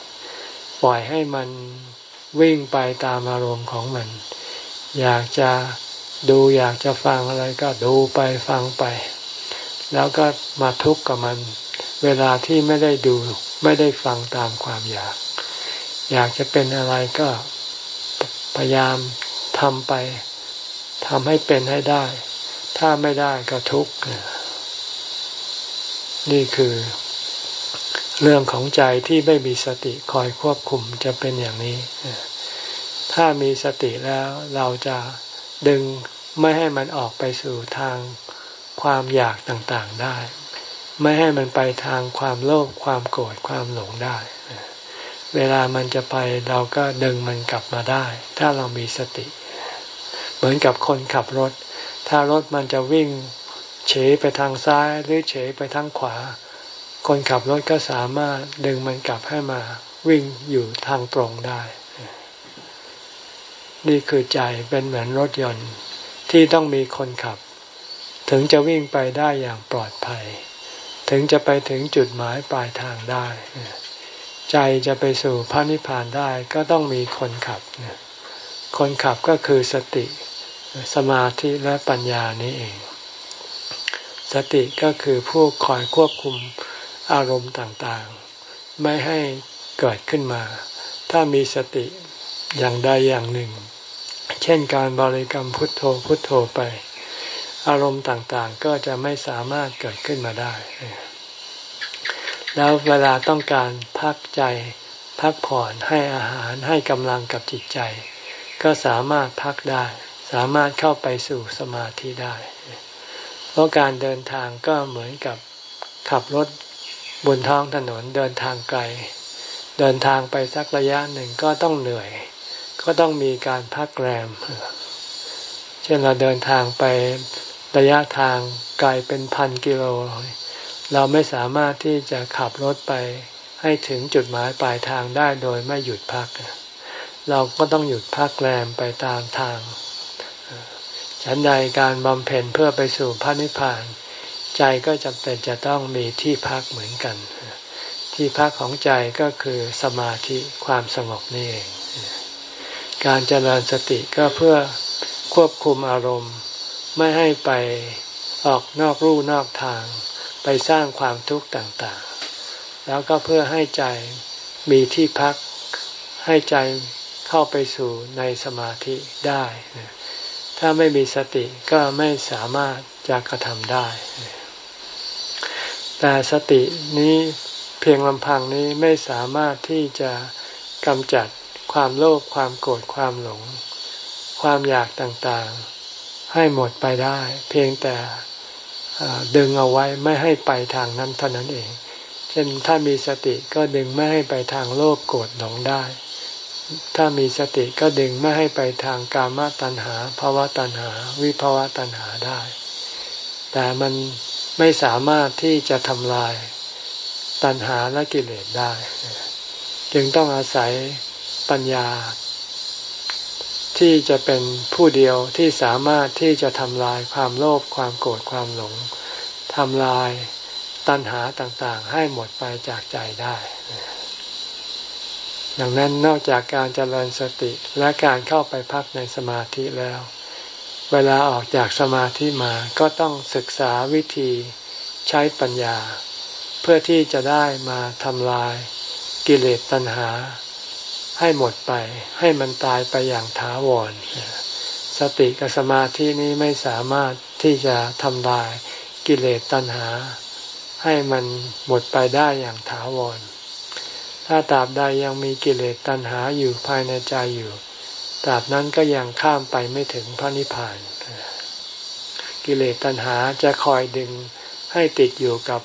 S1: ปล่อยให้มันวิ่งไปตามอารมณ์ของมัน อยากจะ ดูอยากจะฟังอะไรก็ดูไปฟังไป แล้วก็มาทุกข์กับมัน เวลาที่ไม่ได้ดูไม่ได้ฟังตามความอยาก อยากจะเป็นอะไรก็พยายามทำไปทำให้เป็นให้ได้ ถ้าไม่ได้ก็ทุกข์นี่คือ เรื่องของใจที่ไม่มีสติคอยควบคุมจะเป็นอย่างนี้ ถ้ามีสติแล้วเราจะ ดึงไม่ให้มันออกไปสู่ทางความอยากต่างๆได้ ไม่ให้มันไปทางความโลภความโกรธความหลงได้ เวลามันจะไปเราก็ดึงมันกลับมาได้ ถ้าเรามีสติ เหมือนกับคนขับรถ ถ้ารถมันจะวิ่งเฉยไปทางซ้ายหรือเฉยไปทางขวา คนขับรถก็สามารถดึงมันกลับให้มาวิ่งอยู่ทางตรงได้ นี่คือใจเป็นเหมือนรถยนต์ที่ต้องมีคนขับ ถึงจะวิ่งไปได้อย่างปลอดภัย ถึงจะไปถึงจุดหมายปลายทางได้ ใจจะไปสู่พระนิพพานได้ก็ต้องมีคนขับ คนขับก็คือสติ สมาธิและปัญญานี้เอง สติก็คือผู้คอยควบคุมอารมณ์ต่างๆ ไม่ให้เกิดขึ้นมา ถ้ามีสติอย่างใดอย่างหนึ่ง เช่นการบริกรรมพุทโธพุทโธไป อารมณ์ต่างๆก็จะไม่สามารถเกิดขึ้นมาได้ แล้วเวลาต้องการพักใจพักผ่อนให้อาหารให้กำลังกับจิตใจ ก็สามารถพักได้ สามารถเข้าไปสู่สมาธิได้ เพราะการเดินทางก็เหมือนกับขับรถบนท้องถนนเดินทางไกล เดินทางไปสักระยะหนึ่งก็ต้องเหนื่อย ก็ต้องมีการพักแรม เช่นเราเดินทางไประยะทางไกลเป็นพันกิโล เราไม่สามารถที่จะขับรถไปให้ถึงจุดหมายปลายทางได้โดยไม่หยุดพัก เราก็ต้องหยุดพักแรมไปตามทาง ฉันใดการบำเพ็ญเพื่อไปสู่พระนิพพาน ใจก็จำเป็นจะต้องมีที่พักเหมือนกัน ที่พักของใจก็คือสมาธิความสงบนี่เอง การเจริญสติก็เพื่อควบคุมอารมณ์ ไม่ให้ไปออกนอกรูนอกทาง ไปสร้างความทุกข์ต่างๆ แล้วก็เพื่อให้ใจมีที่พัก ให้ใจเข้าไปสู่ในสมาธิได้ ถ้าไม่มีสติก็ไม่สามารถจะกระทำได้ แต่สตินี้เพียงลำพังนี้ไม่สามารถที่จะกำจัด ความโลภความโกรธความหลง ความอยากต่างๆ ให้หมดไปได้ เพียงแต่ดึงเอาไว้ไม่ให้ไปทางนั้นเท่านั้นเอง เช่นถ้ามีสติก็ดึงไม่ให้ไปทางโลภโกรธหลงได้ ถ้ามีสติก็ดึงไม่ให้ไปทางกามตัณหาภาวะตัณหา วิภาวะตัณหาได้ แต่มันไม่สามารถที่จะทำลายตัณหาและกิเลสได้ จึงต้องอาศัย ปัญญา ที่จะเป็นผู้เดียวที่สามารถที่จะทำลายความโลภความโกรธความหลงทำลายตัณหาต่างๆ ให้หมดไปจากใจได้ ดังนั้นนอกจากการเจริญสติและการเข้าไปพักในสมาธิแล้ว เวลาออกจากสมาธิมาก็ต้องศึกษาวิธีใช้ปัญญา เพื่อที่จะได้มาทำลายกิเลสตัณหา ให้หมดไป ให้มันตายไปอย่างถาวร สติกับสมาธินี้ไม่สามารถที่จะทำลายกิเลสตัณหา ให้มันหมดไปได้อย่างถาวร ถ้าตราบใดยังมีกิเลสตัณหาอยู่ภายในใจอยู่ตราบนั้นก็ยังข้ามไปไม่ถึงพระนิพพาน กิเลสตัณหาจะคอยดึงให้ติดอยู่กับ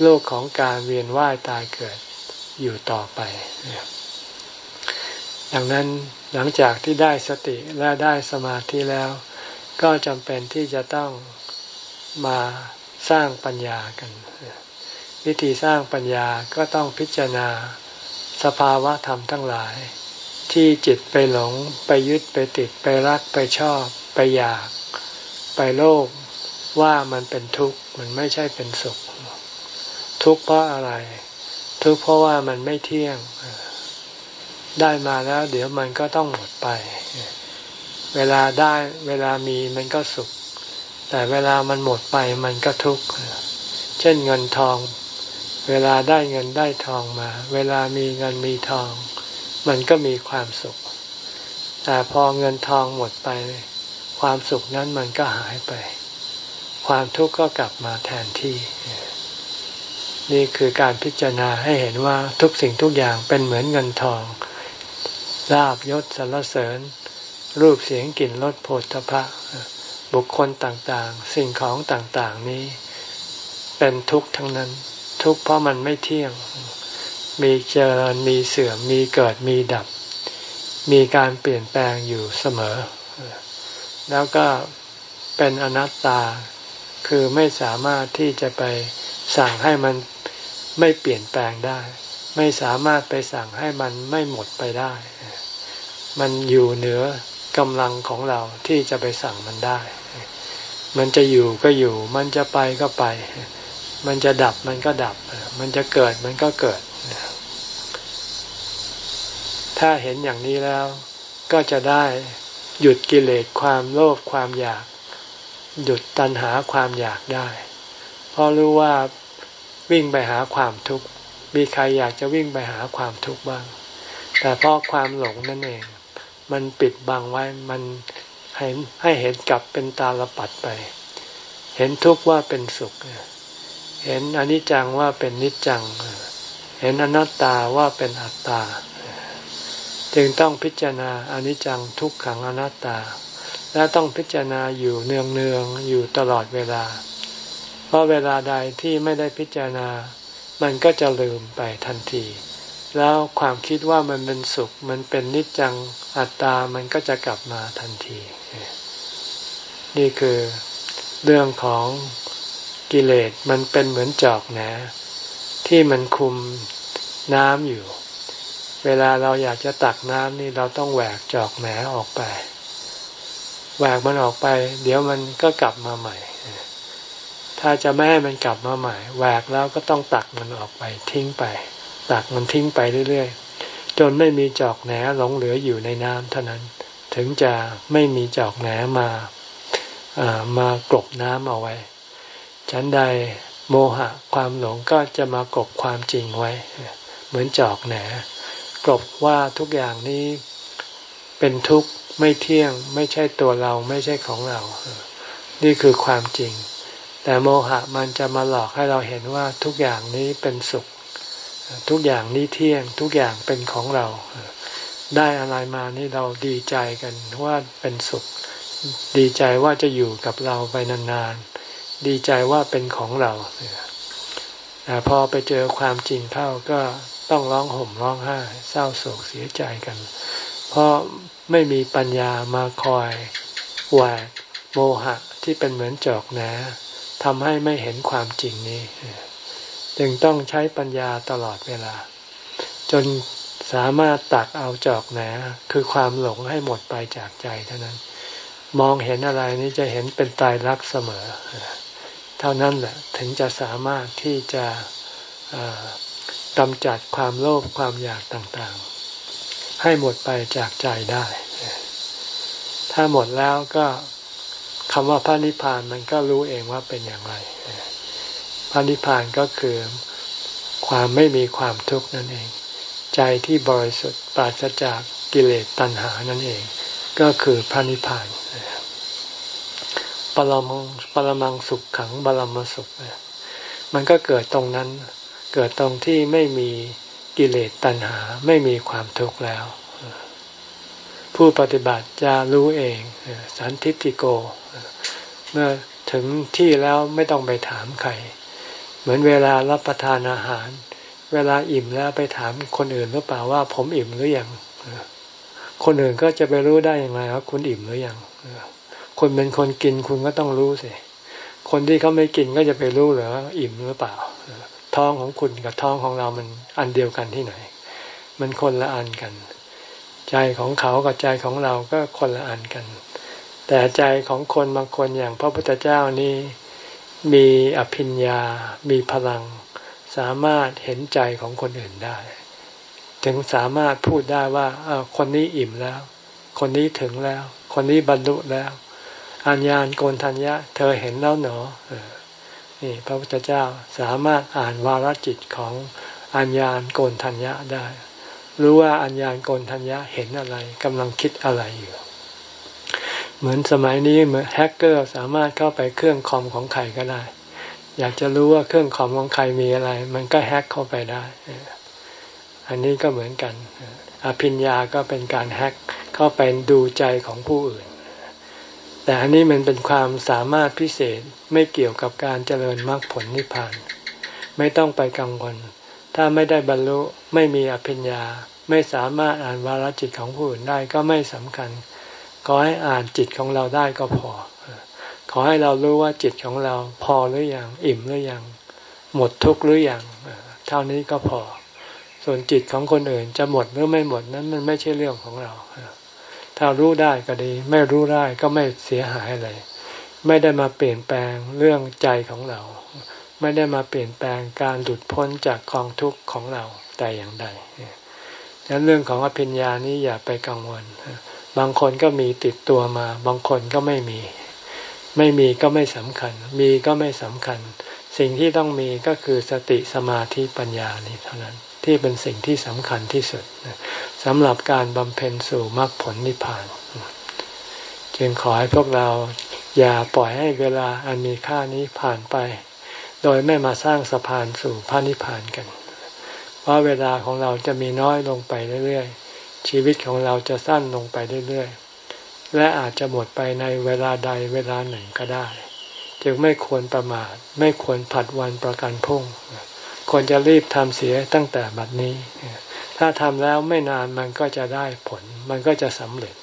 S1: โลกของการเวียนว่ายตายเกิดอยู่ต่อไป ดังนั้นหลังจากที่ได้สติและได้สมาธิแล้ว ก็จำเป็นที่จะต้องมาสร้างปัญญากัน วิธีสร้างปัญญาก็ต้องพิจารณาสภาวะธรรมทั้งหลาย ที่จิตไปหลงไปยึดไปติดไปรักไปชอบ ไปอยาก ไปโลภว่ามันเป็นทุกข์มันไม่ใช่เป็นสุข ทุกข์เพราะอะไร ทุกข์เพราะว่ามันไม่เที่ยง ได้มาแล้ว เดี๋ยวมันก็ต้องหมดไป เวลาได้เวลามีมันก็สุข แต่เวลามันหมดไปมันก็ทุกข์ เช่นเงินทอง เวลาได้เงินได้ทองมา เวลามีเงินมีทอง มันก็มีความสุข แต่พอเงินทองหมดไป ความสุขนั้นมันก็หายไป ความทุกข์ก็กลับมาแทนที่นี่คือการพิจารณาให้เห็นว่าทุกสิ่งทุกอย่างเป็นเหมือนเงินทอง ลาบยศสรรเสริญ รูปเสียงกลิ่นรสโผฏฐพะบุคคลต่างๆ สิ่งของต่างๆนี้ เป็นทุกข์ทั้งนั้น ทุกข์เพราะมันไม่เที่ยง มีเจริญมีเสื่อมมีเกิดมีดับ มีการเปลี่ยนแปลงอยู่เสมอ แล้วก็เป็นอนัตตาคือไม่สามารถที่จะไปสั่งให้มันไม่เปลี่ยนแปลงได้ ไม่สามารถไปสั่งให้มันไม่หมดไปได้ มันอยู่เหนือกำลังของเราที่จะไปสั่งมันได้ มันจะอยู่ก็อยู่ มันจะไปก็ไป มันจะดับมันก็ดับ มันจะเกิดมันก็เกิด ถ้าเห็นอย่างนี้แล้ว ก็จะได้หยุดกิเลสความโลภความอยาก หยุดตัณหาความอยากได้ เพราะรู้ว่าวิ่งไปหาความทุกข์ มีใครอยากจะวิ่งไปหาความทุกข์บ้าง แต่เพราะความหลงนั่นเอง มันปิดบังไว้มันให้ให้เห็นกลับเป็นตาลปัดไป เห็นทุกข์ว่าเป็นสุข เห็นอนิจจังว่าเป็นนิจจัง เห็นอนัตตาว่าเป็นอัตตา จึงต้องพิจารณาอนิจจังทุกขังอนัตตา และต้องพิจารณาอยู่เนืองเนืองอยู่ตลอดเวลา เพราะเวลาใดที่ไม่ได้พิจารณา มันก็จะลืมไปทันที แล้วความคิดว่ามันเป็นสุข มันเป็นนิจจังอัตตา มันก็จะกลับมาทันที นี่คือเรื่องของกิเลสมันเป็นเหมือนจอกแหนที่มันคุมน้ำอยู่ เวลาเราอยากจะตักน้ำนี่เราต้องแหวกจอกแหนออกไปแหวกมันออกไป เดี๋ยวมันก็กลับมาใหม่ ถ้าจะไม่ให้มันกลับมาใหม่แหวกแล้วก็ต้องตักมันออกไปทิ้งไป ตักมันทิ้งไปเรื่อยๆ จนไม่มีจอกแหนหลงเหลืออยู่ในน้ำเท่านั้น ถึงจะไม่มีจอกแหนมามากลบน้ำเอาไว้ ฉันใดโมหะความหลงก็จะมากลบความจริงไว้ เหมือนจอกแหนกลบว่าทุกอย่างนี้เป็นทุกข์ไม่เที่ยง ไม่ใช่ตัวเราไม่ใช่ของเรา นี่คือความจริง แต่โมหะมันจะมาหลอกให้เราเห็นว่าทุกอย่างนี้เป็นสุข ทุกอย่างนี้เที่ยงทุกอย่างเป็นของเรา ได้อะไรมานี่เราดีใจกันว่าเป็นสุข ดีใจว่าจะอยู่กับเราไปนานๆ ดีใจว่าเป็นของเราแต่พอไปเจอความจริงเข้าก็ต้องร้องห่มร้องไห้เศร้าโศกเสียใจกัน เพราะไม่มีปัญญามาคอยแหวกโมหะที่เป็นเหมือนจอกแหน ทำให้ไม่เห็นความจริงนี้ จึงต้องใช้ปัญญาตลอดเวลา จนสามารถตักเอาจอกแหนคือความหลงให้หมดไปจากใจเท่านั้น มองเห็นอะไรนี้จะเห็นเป็นตายรักเสมอ เท่านั้นแหละถึงจะสามารถที่จะกำจัดความโลภความอยากต่างๆ ให้หมดไปจากใจได้ ถ้าหมดแล้วก็ คำว่าพระนิพพานมันก็รู้เองว่าเป็นอย่างไร พระนิพพานก็คือความไม่มีความทุกข์นั่นเอง ใจที่บริสุทธิ์ปราศจากกิเลสตัณหานั่นเอง ก็คือพระนิพพานปรมังปรมังสุขขังบรมสุขมันก็เกิดตรงนั้น เกิดตรงที่ไม่มีกิเลสตัณหาไม่มีความทุกข์แล้ว ผู้ปฏิบัติจะรู้เอง สันทิติโก เมื่อถึงที่แล้วไม่ต้องไปถามใคร เหมือนเวลารับประทานอาหาร เวลาอิ่มแล้วไปถามคนอื่นหรือเปล่าว่าผมอิ่มหรือยังคนอื่นก็จะไปรู้ได้อย่างไรว่าคุณอิ่มหรือยังคนเป็นคนกินคุณก็ต้องรู้สิคนที่เขาไม่กินก็จะไปรู้หรือว่าอิ่มหรือเปล่า ท้องของคุณกับท้องของเรามันอันเดียวกันที่ไหน มันคนละอันกัน ใจของเขากับใจของเราก็คนละอันกัน แต่ใจของคนบางคนอย่างพระพุทธเจ้านี้มีอภิญญา มีพลัง สามารถเห็นใจของคนอื่นได้ ถึงสามารถพูดได้ว่าคนนี้อิ่มแล้ว คนนี้ถึงแล้ว คนนี้บรรลุแล้วอัญญาณโกนทัญญะ เธอเห็นแล้วหนอนี่พระพุทธเจ้าสามารถอ่านวาลจิตของอัญญาณโกนทัญญะได้ รู้ว่าอัญญาณโกนทัญญะเห็นอะไรกำลังคิดอะไรอยู่ เหมือนสมัยนี้เหมือนแฮกเกอร์สามารถเข้าไปเครื่องคอมของใครก็ได้ อยากจะรู้ว่าเครื่องคอมของใครมีอะไร มันก็แฮกเข้าไปได้ อันนี้ก็เหมือนกัน อภิญญาก็เป็นการแฮกเข้าไปดูใจของผู้อื่น แต่อันนี้มันเป็นความสามารถพิเศษไม่เกี่ยวกับการเจริญมรรคผลนิพพาน ไม่ต้องไปกังวล ถ้าไม่ได้บรรลุไม่มีอภิญญา ไม่สามารถอ่านวาลจิตของผู้อื่นได้ก็ไม่สำคัญ ขอให้อ่านจิตของเราได้ก็พอ ขอให้เรารู้ว่าจิตของเราพอหรืออยังอิ่มหรือยังหมดทุกข์หรือยังเท่านี้ก็พอ ส่วนจิตของคนอื่นจะหมดหรือไม่หมดนั้นมันไม่ใช่เรื่องของเรา ถ้ารู้ได้ก็ดี ไม่รู้ได้ก็ไม่เสียหายอะไรไม่ได้มาเปลี่ยนแปลงเรื่องใจของเรา ไม่ได้มาเปลี่ยนแปลงการหลุดพ้นจากกองทุกข์ของเราแต่อย่างใดดังนั้นเรื่องของอภิญญานี้อย่าไปกังวล บางคนก็มีติดตัวมา บางคนก็ไม่มี ไม่มีก็ไม่สำคัญ มีก็ไม่สำคัญ สิ่งที่ต้องมีก็คือสติสมาธิปัญญานี่เท่านั้นที่เป็นสิ่งที่สำคัญที่สุดสำหรับการบำเพ็ญสู่มรรคผลนิพพาน จึงขอให้พวกเราอย่าปล่อยให้เวลาอันมีค่านี้ผ่านไป โดยไม่มาสร้างสะพานสู่พระนิพพานกัน เพราะเวลาของเราจะมีน้อยลงไปเรื่อยๆ ชีวิตของเราจะสั้นลงไปเรื่อยๆ และอาจจะหมดไปในเวลาใดเวลาหนึ่งก็ได้ จึงไม่ควรประมาท ไม่ควรผัดวันประกันพรุ่ง ควรจะรีบทำเสียตั้งแต่บัดนี้ ถ้าทำแล้วไม่นานมันก็จะได้ผล มันก็จะสำเร็จ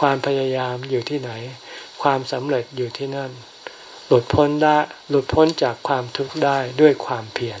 S1: ความพยายามอยู่ที่ไหน ความสำเร็จอยู่ที่นั่น หลุดพ้นได้ หลุดพ้นจากความทุกข์ได้ด้วยความเพียร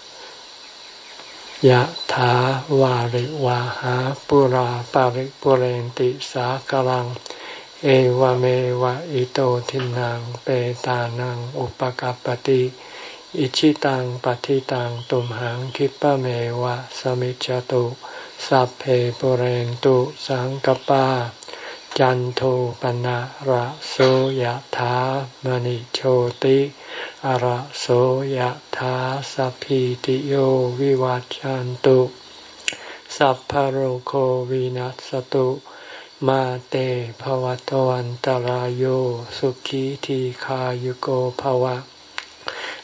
S1: ยะถาวาริวาหาปุราปาริปุเรนติสากลัง เอวเมวะอิโตทินังเปตานังอุปกัปติอิชิตังปฏิตังตุมหังคิปะเมวะสมิจจตุสัพเพปุเรนตุสังกปา จันโทปนะระโสยถามณิโชติอระโสยธาสัพพิติโยวิวัจจันตุ สัพพโรโควินัสตุ มาเตภวตวันตารโยสุขีทีขายุโกภวะ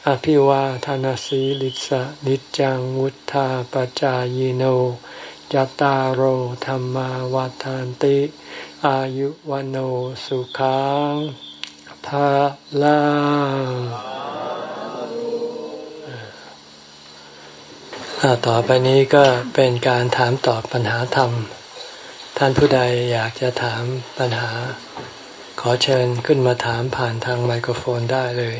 S1: อภิวาทานสีลิสะนิจังวุธาปจายโนจตารโหธรรมวาทานติ อายุวันโอสุขังภาลังต่อไปนี้ก็เป็นการถามตอบปัญหาธรรม ท่านผู้ใดอยากจะถามปัญหา ขอเชิญขึ้นมาถามผ่านทางไมโครโฟนได้เลย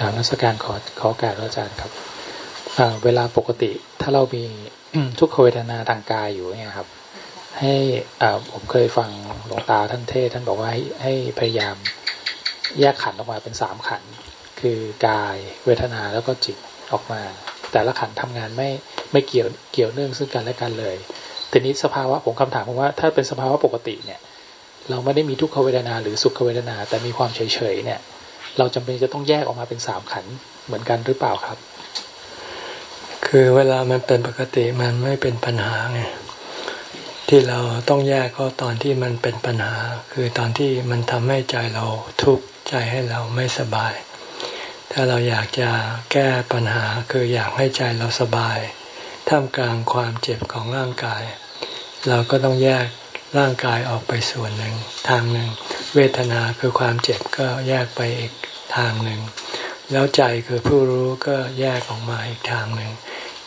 S2: ถามรัศการขอขอการอาจารย์ครับเวลาปกติถ้าเรามีทุกขเวทนาทางกายอยู่เนี่ยครับ ให้ผมเคยฟังหลวงตาท่านเทศท่านบอกว่าให้ให้พยายามแยกขันออกมาเป็นสามขัน คือกายเวทนาแล้วก็จิตออกมา แต่ละขันทำงานไม่ไม่เกี่ยวเกี่ยวเนื่องซึ่งกันและกันเลยทีนี้สภาวะผมคำถามผมว่าถ้าเป็นสภาวะปกติเนี่ย เราไม่ได้มีทุกขเวทนาหรือสุขเวทนา แต่มีความเฉยเฉยเนี่ย เราจำเป็นจะต้องแยกออกมาเป็นสามขันเหมือนกันหรือเปล่าครับ
S1: คือเวลามันเป็นปกติมันไม่เป็นปัญหาไง ที่เราต้องแยกก็ตอนที่มันเป็นปัญหา คือตอนที่มันทำให้ใจเราทุกข์ใจให้เราไม่สบาย ถ้าเราอยากจะแก้ปัญหาคืออยากให้ใจเราสบาย ท่ามกลางความเจ็บของร่างกาย เราก็ต้องแยกร่างกายออกไปส่วนหนึ่งทางหนึ่ง เวทนาคือความเจ็บก็แยกไปอีกทางหนึ่ง แล้วใจคือผู้รู้ก็แยกออกมาอีกทางหนึ่ง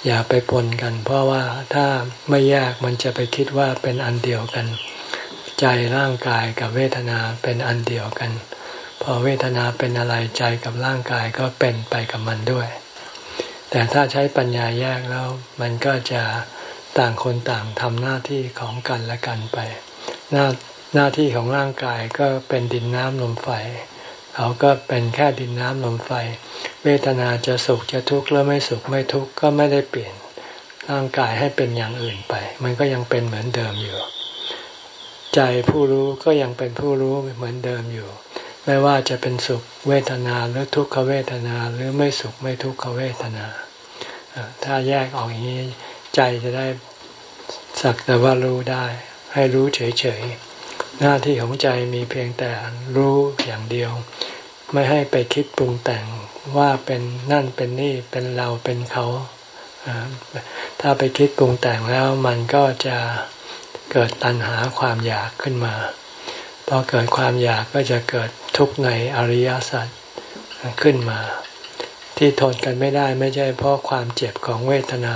S1: อย่าไปปนกัน เพราะว่าถ้าไม่แยกมันจะไปคิดว่าเป็นอันเดียวกัน ใจร่างกายกับเวทนาเป็นอันเดียวกัน พอเวทนาเป็นอะไรใจกับร่างกายก็เป็นไปกับมันด้วย แต่ถ้าใช้ปัญญาแยกแล้ว มันก็จะต่างคนต่างทำหน้าที่ของกันและกันไป หน้าหน้าที่ของร่างกายก็เป็นดินน้ำลมไฟเขาก็เป็นแค่ดินน้ำลมไฟ เวทนาจะสุขจะทุกข์แล้วไม่สุขไม่ทุกข์ก็ไม่ได้เปลี่ยนร่างกายให้เป็นอย่างอื่นไป มันก็ยังเป็นเหมือนเดิมอยู่ ใจผู้รู้ก็ยังเป็นผู้รู้เหมือนเดิมอยู่ ไม่ว่าจะเป็นสุขเวทนาหรือทุกขเวทนาหรือไม่สุขไม่ทุกขเวทนา ถ้าแยกออกอย่างนี้ใจจะได้สักแต่ว่ารู้ได้ ให้รู้เฉยๆ หน้าที่ของใจมีเพียงแต่รู้อย่างเดียว ไม่ให้ไปคิดปรุงแต่ง ว่าเป็นนั่นเป็นนี่เป็นเราเป็นเขา ถ้าไปคิดปรุงแต่งแล้วมันก็จะเกิดตัณหาความอยากขึ้นมา พอเกิดความอยากก็จะเกิดทุกข์ในอริยสัจขึ้นมา ที่ทนกันไม่ได้ไม่ใช่เพราะความเจ็บของเวทนา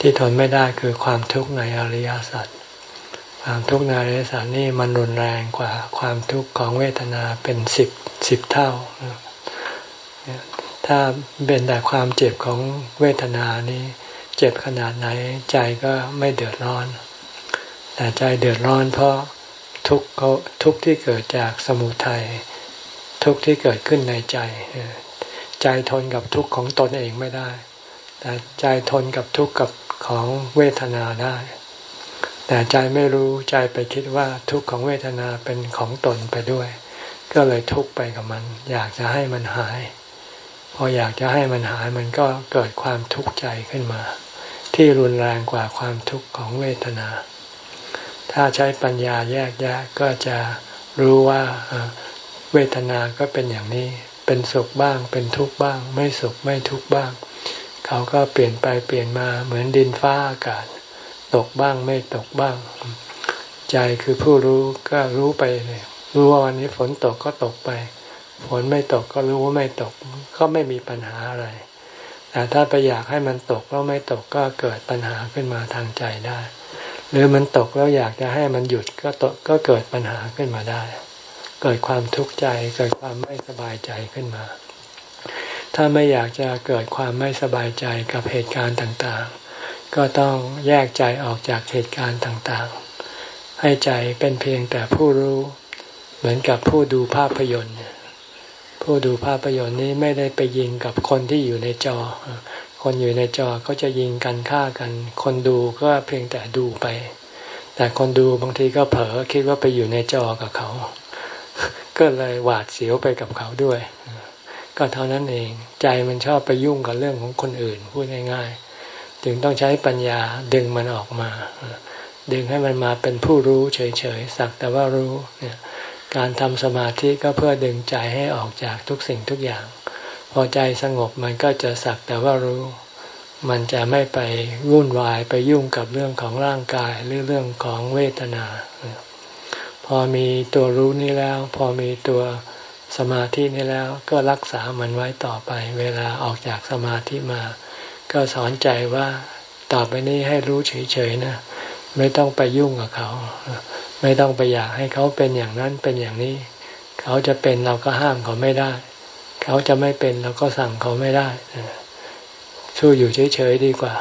S1: ที่ทนไม่ได้คือความทุกข์ในอริยสัจความทุกข์ในอริยสัจนี่มันรุนแรงกว่าความทุกข์ของเวทนาเป็นสิบสิบเท่า ถ้าเป็นแต่ความเจ็บของเวทนานี้เจ็บขนาดไหนใจก็ไม่เดือดร้อน แต่ใจเดือดร้อนเพราะทุกข์ทุกข์ที่เกิดจากสมุทัยทุกข์ที่เกิดขึ้นในใจ ใจทนกับทุกข์ของตนเองไม่ได้ แต่ใจทนกับทุกข์กับของเวทนาได้ แต่ใจไม่รู้ใจไปคิดว่าทุกข์ของเวทนาเป็นของตนไปด้วย ก็เลยทุกข์ไปกับมัน อยากจะให้มันหาย พออยากจะให้มันหายมันก็เกิดความทุกข์ใจขึ้นมา ที่รุนแรงกว่าความทุกข์ของเวทนา ถ้าใช้ปัญญาแยกแยะก็จะรู้ว่าเวทนาก็เป็นอย่างนี้ เป็นสุขบ้าง เป็นทุกข์บ้าง ไม่สุขไม่ทุกข์บ้าง เขาก็เปลี่ยนไปเปลี่ยนมาเหมือนดินฟ้าอากาศ ตกบ้างไม่ตกบ้าง ใจคือผู้รู้ก็รู้ไปเลยรู้ว่าวันนี้ฝนตกก็ตกไป ฝนไม่ตกก็รู้ว่าไม่ตกก็ไม่มีปัญหาอะไร แต่ถ้าไปอยากให้มันตกแล้วไม่ตกก็เกิดปัญหาขึ้นมาทางใจได้ หรือมันตกแล้วอยากจะให้มันหยุดก็ตกก็เกิดปัญหาขึ้นมาได้ เกิดความทุกข์ใจเกิดความไม่สบายใจขึ้นมา ถ้าไม่อยากจะเกิดความไม่สบายใจกับเหตุการณ์ต่างๆ ก็ต้องแยกใจออกจากเหตุการณ์ต่างๆ ให้ใจเป็นเพียงแต่ผู้รู้ เหมือนกับผู้ดูภาพยนตร์ ผู้ดูภาพยนตร์นี้ไม่ได้ไปยิงกับคนที่อยู่ในจอ คนอยู่ในจอก็จะยิงกันฆ่ากัน คนดูก็เพียงแต่ดูไป แต่คนดูบางทีก็เผลอคิดว่าไปอยู่ในจอกับเขาก็ก็เลยหวาดเสียวไปกับเขาด้วย ก็เท่านั้นเอง ใจมันชอบไปยุ่งกับเรื่องของคนอื่นพูดง่ายๆ จึงต้องใช้ปัญญาดึงมันออกมา ดึงให้มันมาเป็นผู้รู้เฉยๆ สักแต่ว่ารู้เนี่ย การทำสมาธิก็เพื่อดึงใจให้ออกจากทุกสิ่งทุกอย่าง พอใจสงบมันก็จะสักแต่ว่ารู้ มันจะไม่ไปวุ่นวายไปยุ่งกับเรื่องของร่างกายหรือเรื่องของเวทนา พอมีตัวรู้นี้แล้ว พอมีตัวสมาธินี้แล้วก็รักษามันไว้ต่อไป เวลาออกจากสมาธิมา ก็สอนใจว่าต่อไปนี้ให้รู้เฉยๆนะ ไม่ต้องไปยุ่งกับเขา ไม่ต้องไปอยากให้เขาเป็นอย่างนั้นเป็นอย่างนี้ เขาจะเป็นเราก็ห้ามเขาไม่ได้ เขาจะไม่เป็นเราก็สั่งเขาไม่ได้สู้อยู่เฉยๆดีกว่า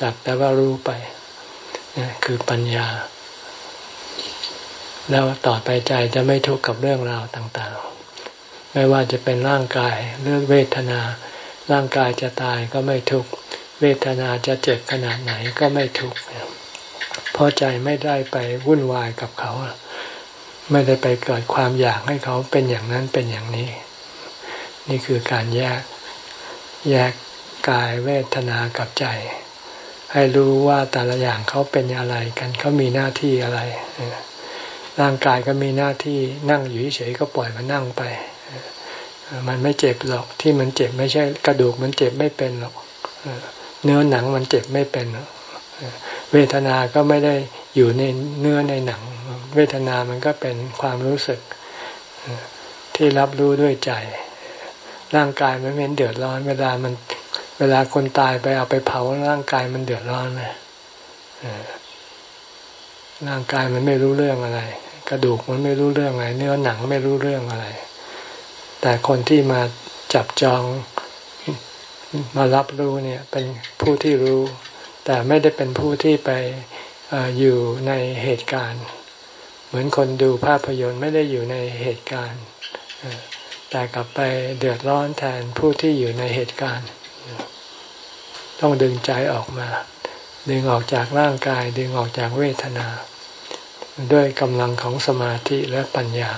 S1: สักแต่ว่ารู้ไปคือปัญญา แล้วต่อไปใจจะไม่ทุกข์กับเรื่องราวต่างๆ ไม่ว่าจะเป็นร่างกายเรื่องเวทนา ร่างกายจะตายก็ไม่ทุกข์เวทนาจะเจ็บขนาดไหนก็ไม่ทุกข์ พราะใจไม่ได้ไปวุ่นวายกับเขา ไม่ได้ไปเกิดความอยากให้เขาเป็นอย่างนั้นเป็นอย่างนี้ นี่คือการแยกแยกกายเวทนากับใจ ให้รู้ว่าแต่ละอย่างเขาเป็นอะไรกันเขามีหน้าที่อะไร ร่างกายก็มีหน้าที่นั่งอยู่เฉยก็ปล่อยมันนั่งไป มันไม่เจ็บหรอกที่มันเจ็บไม่ใช่กระดูกมันเจ็บไม่เป็นหรอกเนื้อหนังมันเจ็บไม่เป็นหรอก เวทนาก็ไม่ได้อยู่ในเนื้อในหนัง เวทนามันก็เป็นความรู้สึกที่รับรู้ด้วยใจ ร่างกายมันไม่เดือดร้อน เวลามัน เวลาคนตายไปเอาไปเผาร่างกายมันเดือดร้อนไหร่างกายมันไม่รู้เรื่องอะไร กระดูกมันไม่รู้เรื่องอะไร เนื้อหนังไม่รู้เรื่องอะไร แต่คนที่มาจับจองมารับรู้เนี่ย เป็นผู้ที่รู้ แต่ไม่ได้เป็นผู้ที่ไปออยู่ในเหตุการณ์ เหมือนคนดูภาพยนตร์ไม่ได้อยู่ในเหตุการณ์ แต่กลับไปเดือดร้อนแทนผู้ที่อยู่ในเหตุการณ์ ต้องดึงใจออกมา ดึงออกจากร่างกาย ดึงออกจากเวทนา ด้วยกำลังของสมาธิและปัญญา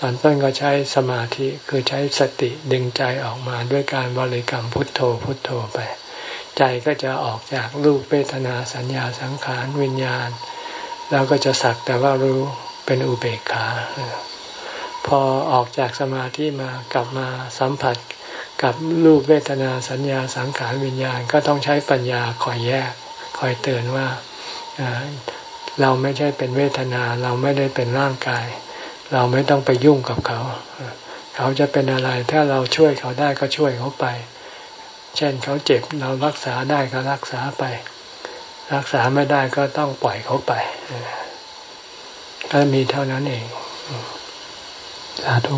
S1: ตอนต้นก็ใช้สมาธิคือใช้สติดึงใจออกมาด้วยการบริกรรมพุทโธพุทโธไป ใจก็จะออกจากรูปเวทนาสัญญาสังขารวิญญาณ แล้วก็จะสักแต่ว่ารู้เป็นอุเบกขา พอออกจากสมาธิมากลับมาสัมผัสกับรูปเวทนาสัญญาสังขารวิญญาณ ก็ต้องใช้ปัญญาคอยแยกคอยเตือนว่าเราไม่ใช่เป็นเวทนา เราไม่ได้เป็นร่างกาย เราไม่ต้องไปยุ่งกับเขา เขาจะเป็นอะไรถ้าเราช่วยเขาได้ก็ช่วยเขาไป เช่นเขาเจ็บเรารักษาได้ก็รักษาไป รักษาไม่ได้ก็ต้องปล่อยเขาไปก็มีเท่านั้นเองสาธุ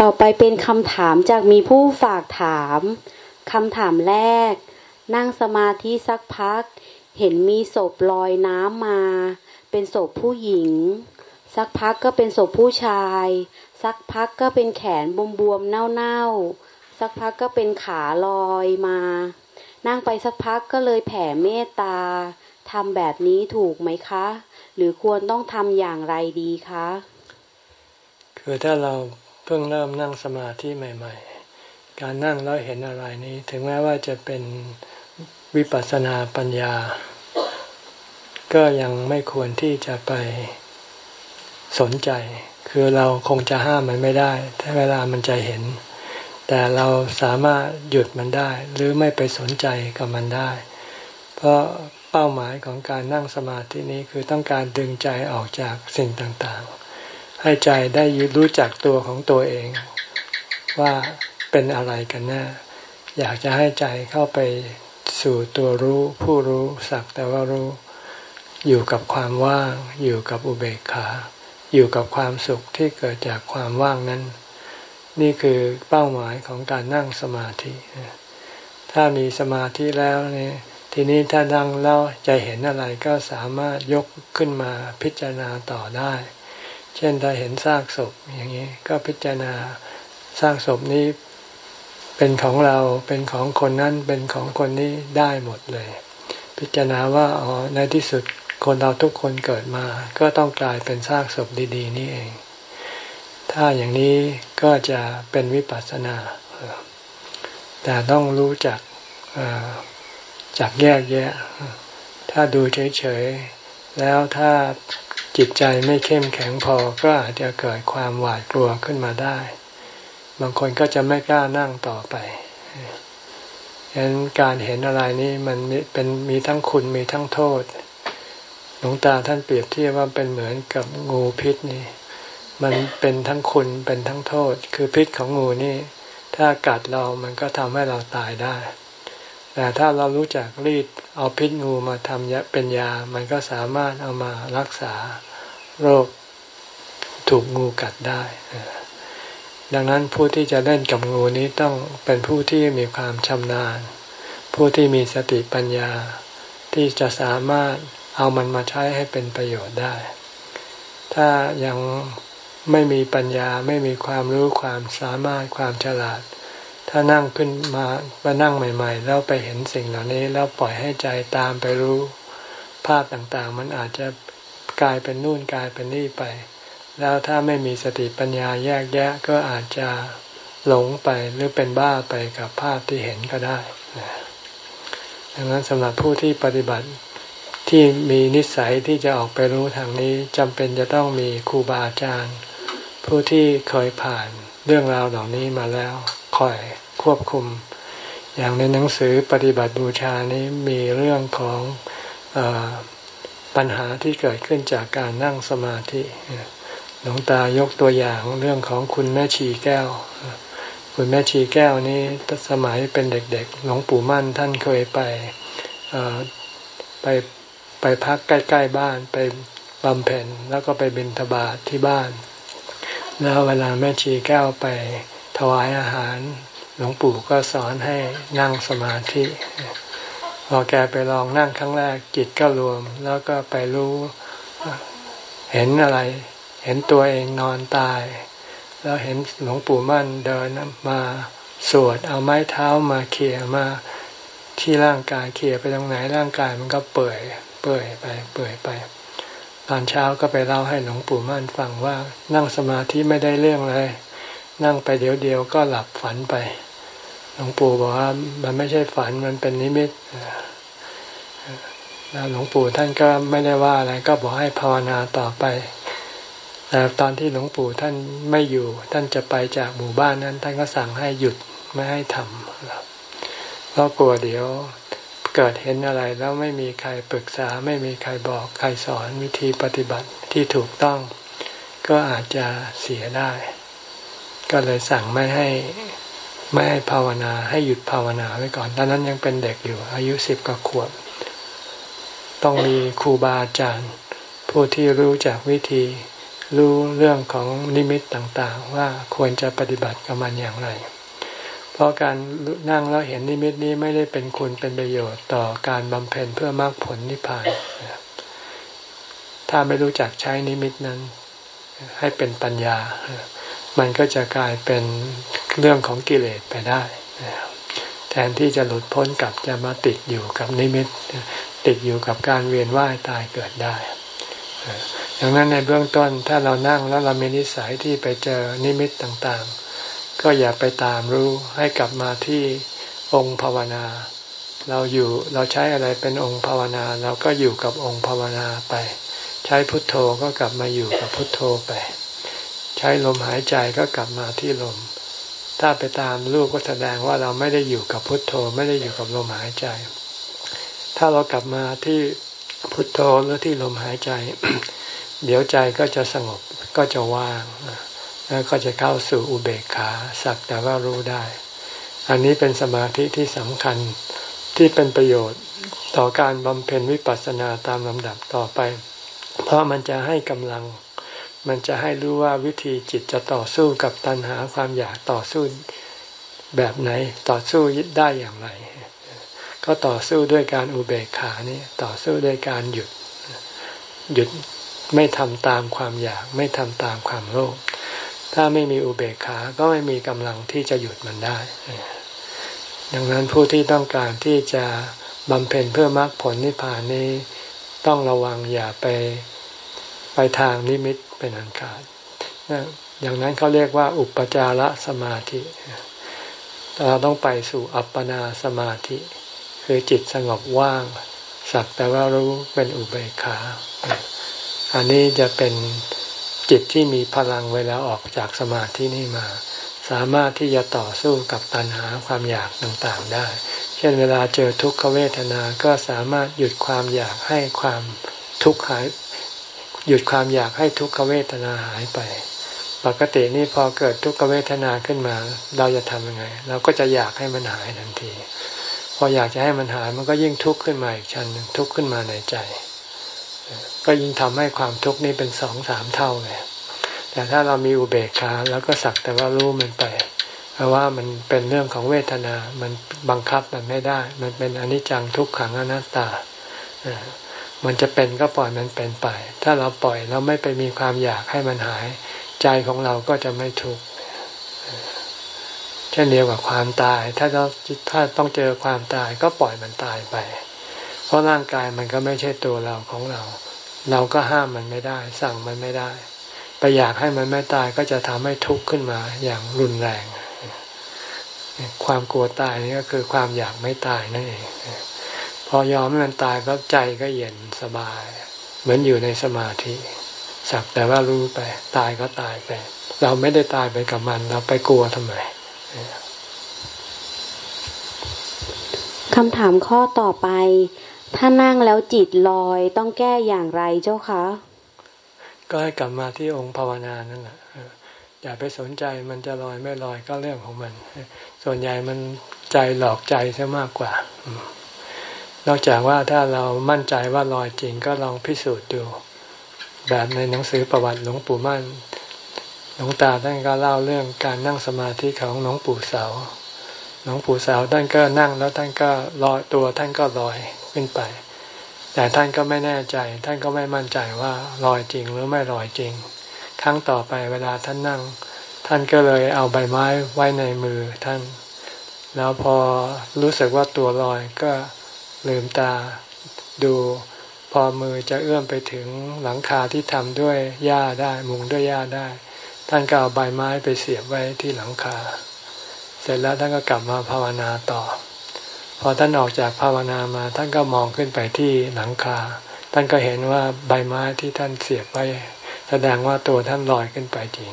S3: ต่อไปเป็นคำถามจากมีผู้ฝากถามคำถามแรก นั่งสมาธิสักพัก เห็นมีศพลอยน้ำมา เป็นศพผู้หญิง สักพักก็เป็นศพผู้ชาย สักพักก็เป็นแขนบวมๆเน่าๆ สักพักก็เป็นขาลอยมา นั่งไปสักพักก็เลยแผ่เมตตาทำแบบนี้ถูกไหมคะ หรือควรต้องทำอย่างไรดีคะ
S1: คือถ้าเราเพิ่งเริ่มนั่งสมาธิใหม่ ๆ การนั่งแล้วเห็นอะไรนี้ ถึงแม้ว่าจะเป็นวิปัสสนาปัญญา ก็ยังไม่ควรที่จะไปสนใจ คือเราคงจะห้ามมันไม่ได้ ถ้าเวลามันจะเห็น แต่เราสามารถหยุดมันได้ หรือไม่ไปสนใจกับมันได้ เพราะเป้าหมายของการนั่งสมาธินี้คือต้องการดึงใจออกจากสิ่งต่างๆ ให้ใจได้รู้จักตัวของตัวเอง ว่าเป็นอะไรกันแน่อยากจะให้ใจเข้าไปสู่ตัวรู้ผู้รู้สักแต่ว่ารู้ อยู่กับความว่าง อยู่กับอุเบกขา อยู่กับความสุขที่เกิดจากความว่างนั้น นี่คือเป้าหมายของการนั่งสมาธิ ถ้ามีสมาธิแล้วเนี่ยทีนี้ถ้านั่งแล้วจะเห็นอะไรก็สามารถยกขึ้นมาพิจารณาต่อได้ เช่นถ้าเห็นซากศพอย่างนี้ก็พิจารณาซากศพนี้เป็นของเราเป็นของคนนั้นเป็นของคนนี้ได้หมดเลย พิจารณาว่าอ๋อในที่สุดคนเราทุกคนเกิดมา ก็ต้องกลายเป็นซากศพดี ๆ นี่เอง ถ้าอย่างนี้ก็จะเป็นวิปัสสนา แต่ต้องรู้จักจักแยกแยะ ถ้าดูเฉยๆ แล้วถ้าจิตใจไม่เข้มแข็งพอก็อาจจะเกิดความหวาดกลัวขึ้นมาได้ บางคนก็จะไม่กล้านั่งต่อไปฉะนั้นการเห็นอะไรนี้มันเป็นมีทั้งคุณมีทั้งโทษ หลวงตาท่านเปรียบเทียบว่าเป็นเหมือนกับงูพิษนี่ มันเป็นทั้งคุณเป็นทั้งโทษ คือพิษของงูนี่ ถ้ากัดเรามันก็ทำให้เราตายได้ แต่ถ้าเรารู้จักรีดเอาพิษงูมาทำเป็นยา มันก็สามารถเอามารักษาโรคถูกงูกัดได้ ดังนั้นผู้ที่จะเล่นกับงูนี้ต้องเป็นผู้ที่มีความชำนาญ ผู้ที่มีสติปัญญา ที่จะสามารถเอามันมาใช้ให้เป็นประโยชน์ได้ ถ้ายัง ไม่มีปัญญาไม่มีความรู้ความสามารถความฉลาด ถ้านั่งขึ้นมามานั่งใหม่ ๆ แล้วไปเห็นสิ่งเหล่านี้แล้วปล่อยให้ใจตามไปรู้ ภาพต่างๆ มันอาจจะกลายเป็นนู่นกลายเป็นนี่ไป แล้วถ้าไม่มีสติปัญญาแยกแยะก็อาจจะหลงไปหรือเป็นบ้าไปกับภาพที่เห็นก็ได้ดังนั้นสำหรับผู้ที่ปฏิบัติที่มีนิสัยที่จะออกไปรู้ทางนี้จำเป็นจะต้องมีครูบาอาจารย์ ผู้ที่เคยผ่านเรื่องราวเหล่านี้มาแล้วคอยควบคุม อย่างในหนังสือปฏิบัติบูชานี้มีเรื่องของอปัญหาที่เกิดขึ้นจากการนั่งสมาธิหลวงตายกตัวอย่างเรื่องของคุณแม่ชีแก้ว คุณแม่ชีแก้วนี้สมัยเป็นเด็กๆหลวงปู่มั่นท่านเคยไปไปไปพักใกล้ ๆ บ้านไปบำเพ็ญแล้วก็ไปบิณฑบาตทที่บ้าน แล้วเวลาแม่ชีแก้วไปถวายอาหาร หลวงปู่ก็สอนให้นั่งสมาธิ พอแกไปลองนั่งครั้งแรกจิตก็รวม แล้วก็ไปรู้เห็นอะไร เห็นตัวเองนอนตาย แล้วเห็นหลวงปู่มั่นเดินมาสวดเอาไม้เท้ามาเขี่ยมาที่ร่างกายเขี่ยไปตรงไหนร่างกายมันก็เปื่อย เปื่อยไป เปื่อยไป ตอนเช้าก็ไปเล่าให้หลวงปู่มั่นฟังว่า นั่งสมาธิไม่ได้เรื่องเลย นั่งไปเดี๋ยวเดียวก็หลับฝันไป หลวงปู่บอกว่ามันไม่ใช่ฝันมันเป็นนิมิตแล้วหลวงปู่ท่านก็ไม่ได้ว่าอะไรก็บอกให้ภาวนาต่อไปแต่ตอนที่หลวงปู่ท่านไม่อยู่ ท่านจะไปจากหมู่บ้านนั้น ท่านก็สั่งให้หยุดไม่ให้ทำเพราะกลัวเดี๋ยว เกิดเห็นอะไรแล้วไม่มีใครปรึกษาไม่มีใครบอกใครสอนวิธีปฏิบัติที่ถูกต้อง ก็อาจจะเสียได้ ก็เลยสั่งไม่ให้ไม่ให้ภาวนาให้หยุดภาวนาไว้ก่อน ตอนนั้นยังเป็นเด็กอยู่ อายุสิบกว่าขวบ ต้องมีครูบาอาจารย์ ผู้ที่รู้จักวิธี รู้เรื่องของนิมิตต่างๆ ว่าควรจะปฏิบัติกับมันอย่างไร เพราะการนั่งแล้วเห็นนิมิตนี้ไม่ได้เป็นคุณเป็นประโยชน์ต่อการบำเพ็ญเพื่อมรรคผลนิพพาน ถ้าไม่รู้จักใช้นิมิตนั้น ให้เป็นปัญญา มันก็จะกลายเป็นเรื่องของกิเลสไปได้ แทนที่จะหลุดพ้นกับจะมาติดอยู่กับนิมิต ติดอยู่กับการเวียนว่ายตายเกิดได้ดังนั้นในเบื้องต้นถ้าเรานั่งแล้วเรามีนิสัยที่ไปเจอนิมิตต่างๆ ก็อย่าไปตามรู้ให้กลับมาที่องค์ภาวนา เราอยู่เราใช้อะไรเป็นองค์ภาวนาเราก็อยู่กับองค์ภาวนาไป ใช้พุทโธก็กลับมาอยู่กับพุทโธไป ใช้ลมหายใจก็กลับมาที่ลม ถ้าไปตามรูปก็แสดงว่าเราไม่ได้อยู่กับพุทโธไม่ได้อยู่กับลมหายใจ ถ้าเรากลับมาที่พุทโธหรือที่ลมหายใจ เดี๋ยวใจก็จะสงบก็จะว่าง แล้วก็จะเข้าสู่อุเบกขาสักแต่ว่ารู้ได้ อันนี้เป็นสมาธิที่สำคัญที่เป็นประโยชน์ต่อการบำเพ็ญวิปัสสนาตามลำดับต่อไป เพราะมันจะให้กำลัง มันจะให้รู้ว่าวิธีจิตจะต่อสู้กับตัณหาความอยากต่อสู้แบบไหนต่อสู้ยึดได้อย่างไร ก็ต่อสู้ด้วยการอุเบกขานี่ต่อสู้ด้วยการหยุดหยุดไม่ทำตามความอยากไม่ทำตามความโลภ ถ้าไม่มีอุเบกขาก็ไม่มีกำลังที่จะหยุดมันได้ ดังนั้นผู้ที่ต้องการที่จะบำเพ็ญเพื่อมรรคผลนิพพานนี้ต้องระวังอย่าไปไปทางนิมิตเป็นอันขาดอย่างนั้นเขาเรียกว่า อุปจารสมาธิ เราต้องไปสู่อัปปนาสมาธิ คือจิตสงบว่าง สักแต่ว่ารู้เป็นอุเบกขา อันนี้จะเป็น จิตที่มีพลังเวลาออกจากสมาธินี่มา สามารถที่จะต่อสู้กับตัณหาความอยากต่างๆได้ เช่นเวลาเจอทุกขเวทนาก็สามารถหยุดความอยากให้ความทุกข์หายหยุดความอยากให้ทุกขเวทนาหายไป ปกตินี่พอเกิดทุกขเวทนาขึ้นมา เราจะทำยังไง เราก็จะอยากให้มันหายทันที พออยากจะให้มันหายมันก็ยิ่งทุกข์ขึ้นมาอีกชั้นหนึ่งทุกข์ขึ้นมาในใจ ก็ยิ่งทำให้ความทุกข์นี้เป็นสองสามเท่าเลยแต่ถ้าเรามีอุเบกขาแล้วก็สักแต่ว่ารู้มันไปเพราะว่ามันเป็นเรื่องของเวทนา มันบังคับมันไม่ได้ มันเป็นอนิจจังทุกขังอนัตตามันจะเป็นก็ปล่อยมันเป็นไป ถ้าเราปล่อยเราไม่ไปมีความอยากให้มันหาย ใจของเราก็จะไม่ทุกข์เช่นเดียวกับความตาย ถ้าเราถ้าต้องเจอความตายก็ปล่อยมันตายไป เพราะร่างกายมันก็ไม่ใช่ตัวเราของเรา เราก็ห้ามมันไม่ได้ สั่งมันไม่ได้ ไปอยากให้มันไม่ตายก็จะทำให้ทุกข์ขึ้นมาอย่างรุนแรง ความกลัวตายนี่ก็คือความอยากไม่ตายนั่นเอง พอยอมให้มันตายก็ใจก็เย็นสบาย เหมือนอยู่ในสมาธิสักแต่ว่ารู้ไป ตายก็ตายไป เราไม่ได้ตายไปกับมัน เราไปกลัวทำไม
S3: คำถามข้อต่อไป ถ้านั่งแล้วจิตลอยต้องแก้อย่างไรเจ้าคะ
S1: ก็ให้กลับมาที่องค์ภาวนานั่นแหละอย่าไปสนใจมันจะลอยไม่ลอยก็เรื่องของมัน ส่วนใหญ่มันใจหลอกใจซะมากกว่า นอกจากว่าถ้าเรามั่นใจว่าลอยจริงก็ลองพิสูจน์ดู แบบในหนังสือประวัติหลวงปู่มั่น หลวงตาท่านก็เล่าเรื่องการนั่งสมาธิของหลวงปู่เสา หลวงปู่เสาท่านก็นั่งแล้วท่านก็ลอยตัวท่านก็ลอย ขึ้นไป แต่ท่านก็ไม่แน่ใจ ท่านก็ไม่มั่นใจว่าลอยจริงหรือไม่ลอยจริง ครั้งต่อไปเวลาท่านนั่ง ท่านก็เลยเอาใบไม้ไว้ในมือท่าน แล้วพอรู้สึกว่าตัวลอยก็ลืมตาดูพอมือจะเอื้อมไปถึงหลังคาที่ทำด้วยหญ้าได้มุงด้วยหญ้าได้ ท่านก็เอาใบไม้ไปเสียบไว้ที่หลังคา เสร็จแล้วท่านก็กลับมาภาวนาต่อ พอท่านออกจากภาวนามา ท่านก็มองขึ้นไปที่หลังคา ท่านก็เห็นว่าใบไม้ที่ท่านเสียบไว้แสดงว่าตัวท่านลอยขึ้นไปจริง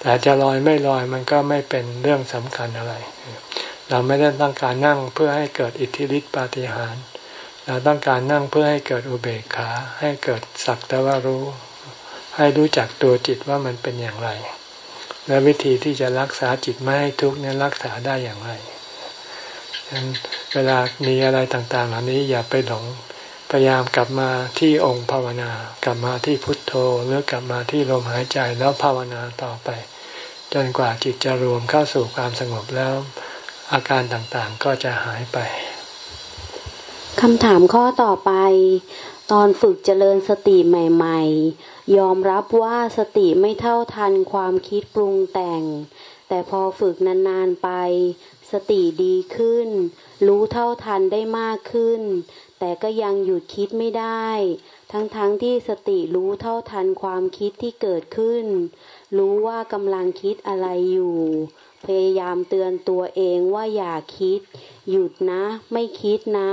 S1: แต่จะลอยไม่ลอยมันก็ไม่เป็นเรื่องสำคัญอะไร เราไม่ได้ต้องการนั่งเพื่อให้เกิดอิทธิฤทธิปาฏิหาริย์เราต้องการนั่งเพื่อให้เกิดอุเบกขา ให้เกิดสักแต่ว่ารู้ ให้รู้จักตัวจิตว่ามันเป็นอย่างไร และวิธีที่จะรักษาจิตไม่ให้ทุกข์นั้นรักษาได้อย่างไร เวลามีอะไรต่างๆ เหล่านี้อย่าไปหลง พยายามกลับมาที่องค์ภาวนากลับมาที่พุทโธหรือกลับมาที่ลมหายใจแล้วภาวนาต่อไป จนกว่าจิตจะรวมเข้าสู่ความสงบแล้ว อาการต่างๆก็จะหายไป
S3: คำถามข้อต่อไป ตอนฝึกเจริญสติใหม่ ๆ ยอมรับว่าสติไม่เท่าทันความคิดปรุงแต่ง แต่พอฝึกนาน ๆ ไป สติดีขึ้น รู้เท่าทันได้มากขึ้น แต่ก็ยังหยุดคิดไม่ได้ ทั้งๆทที่สติรู้เท่าทันความคิดที่เกิดขึ้น รู้ว่ากำลังคิดอะไรอยู่ พยายามเตือนตัวเองว่าอย่าคิด หยุดนะ ไม่คิดนะ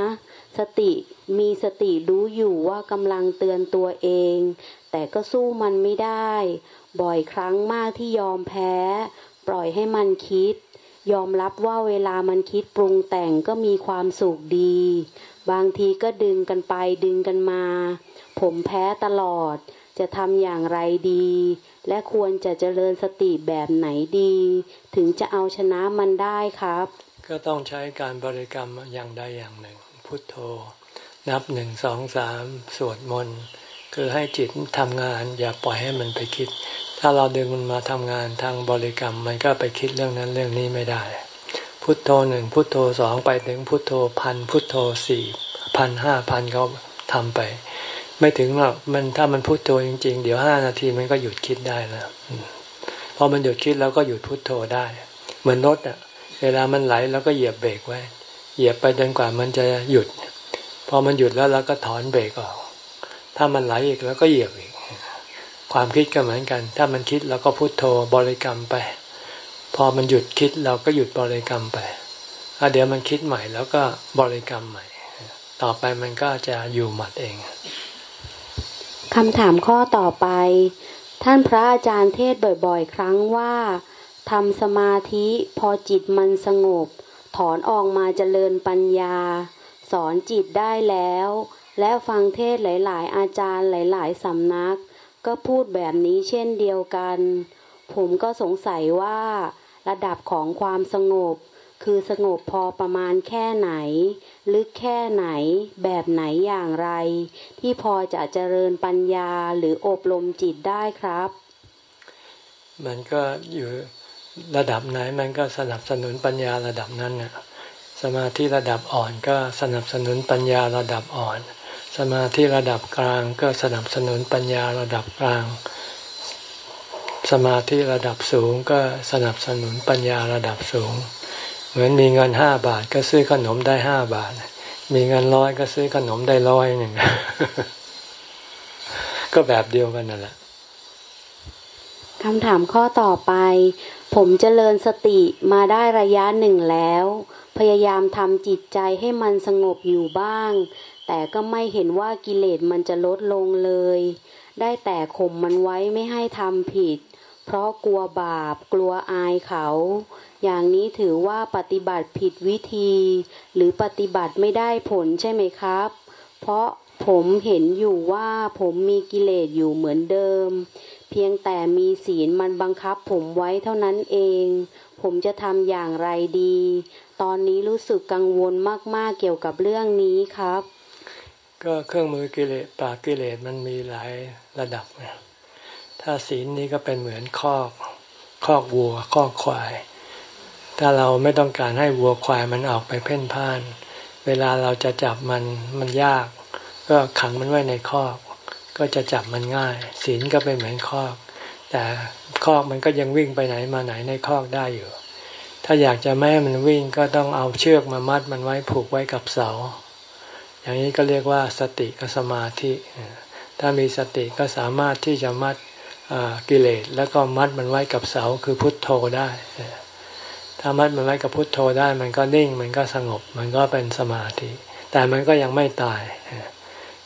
S3: สติมีสติรู้อยู่ว่ากำลังเตือนตัวเอง แต่ก็สู้มันไม่ได้ บ่อยครั้งมากที่ยอมแพ้ ปล่อยให้มันคิด ยอมรับว่าเวลามันคิดปรุงแต่งก็มีความสุขดี บางทีก็ดึงกันไปดึงกันมา ผมแพ้ตลอด จะทำอย่างไรดี และควรจะเจริญสติแบบไหนดี ถึงจะเอาชนะมันได้ครับ
S1: ก็ต้องใช้การบริกรรมอย่างใดอย่างหนึ่ง พุทโธ นับหนึ่งสองสามสวดมนต์คือให้จิตทำงานอย่าปล่อยให้มันไปคิด ถ้าเราดึงมันมาทำงานทางบริกรรม มันก็ไปคิดเรื่องนั้นเรื่องนี้ไม่ได้ พุทโธหนึ่งพุทโธสองไปถึงพุทโธพันพุทโธสี่พันห้าพันเขาทำไป ไม่ถึงหรอกมันถ้ามันพุทโธจริง ๆ เดี๋ยวห้านาทีมันก็หยุดคิดได้แล้วพอมันหยุดคิดแล้วก็หยุดพุทโธได้ เหมือนรถอะเวลามันไหลแล้วก็เหยียบเบรกไว้ เหยียบไปจนกว่ามันจะหยุดพพอมันหยุดแล้วเราก็ถอนเบรกออก ถ้ามันไหลอีกแล้วก็เหยียบอีก ความคิดก็เหมือนกัน ถ้ามันคิดเราก็พุโทโธบริกรรมไป พอมันหยุดคิดเราก็หยุดบริกรรมไปถ้าเดี๋ยวมันคิดใหม่แล้วก็บริกรรมใหม่ ต่อไปมันก็จะอยู่หมัดเอง
S3: คำถามข้อต่อไป ท่านพระอาจารย์เทศบ่อยๆ ครั้งว่าทำสมาธิพอจิตมันสงบ ถอนออกมาเจริญปัญญา สอนจิตได้แล้ว และฟังเทศหลาย ๆ อาจารย์หลาย ๆ สำนัก ก็พูดแบบนี้เช่นเดียวกัน ผมก็สงสัยว่าระดับของความสงบ คือสงบพอประมาณแค่ไหน ลึกแค่ไหน แบบไหนอย่างไร ที่พอจะเจริญปัญญาหรืออบรมจิตได้ครับ
S1: มันก็อยู่ระดับไหนมันก็สนับสนุนปัญญาระดับนั้นน่ะสมาธิระดับอ่อนก็สนับสนุนปัญญาระดับอ่อน สมาธิระดับกลางก็สนับสนุนปัญญาระดับกลาง สมาธิระดับสูงก็สนับสนุนปัญญาระดับสูง เหมือนมีเงินห้าบาทก็ซื้อขนมได้ห้าบาท มีเงินร้อยก็ซื้อขนมได้ร้อยหนึ่งก็แบบเดียวกันนั่นแหละ
S3: คำถามข้อต่อไป ผมเจริญสติมาได้ระยะหนึ่งแล้ว พยายามทำจิตใจให้มันสงบอยู่บ้าง แต่ก็ไม่เห็นว่ากิเลสมันจะลดลงเลย ได้แต่ข่มมันไว้ไม่ให้ทำผิด เพราะกลัวบาปกลัวอายเขา อย่างนี้ถือว่าปฏิบัติผิดวิธี หรือปฏิบัติไม่ได้ผลใช่ไหมครับ เพราะผมเห็นอยู่ว่าผมมีกิเลสอยู่เหมือนเดิม เพียงแต่มีศีลมันบังคับผมไว้เท่านั้นเอง ผมจะทำอย่างไรดี ตอนนี้รู้สึกกังวลมากๆเกี่ยวกับเรื่องนี้ครับ
S1: ก็เครื่องมือกิเลสปากกิเลสมันมีหลายระดับถ้าศีลนี้ก็เป็นเหมือนคอกคอกวัวคอกควาย ถ้าเราไม่ต้องการให้วัวควายมันออกไปเพ่นพ่าน เวลาเราจะจับมันมันยาก ก็ขังมันไว้ในคอก ก็จะจับมันง่าย ศีลก็เป็นเหมือนคอก แต่คอกมันก็ยังวิ่งไปไหนมาไหนในคอกได้อยู่ ถ้าอยากจะไม่ให้มันวิ่งก็ต้องเอาเชือกมามัดมันไว้ผูกไว้กับเสา อย่างนี้ก็เรียกว่าสติกับสมาธิ ถ้ามีสติก็สามารถที่จะมัดกิเลสแล้วก็มัดมันไว้กับเสาคือพุทโธได้ ถ้ามัดมันไว้กับพุทโธได้ มันก็นิ่งมันก็สงบ มันก็เป็นสมาธิ แต่มันก็ยังไม่ตาย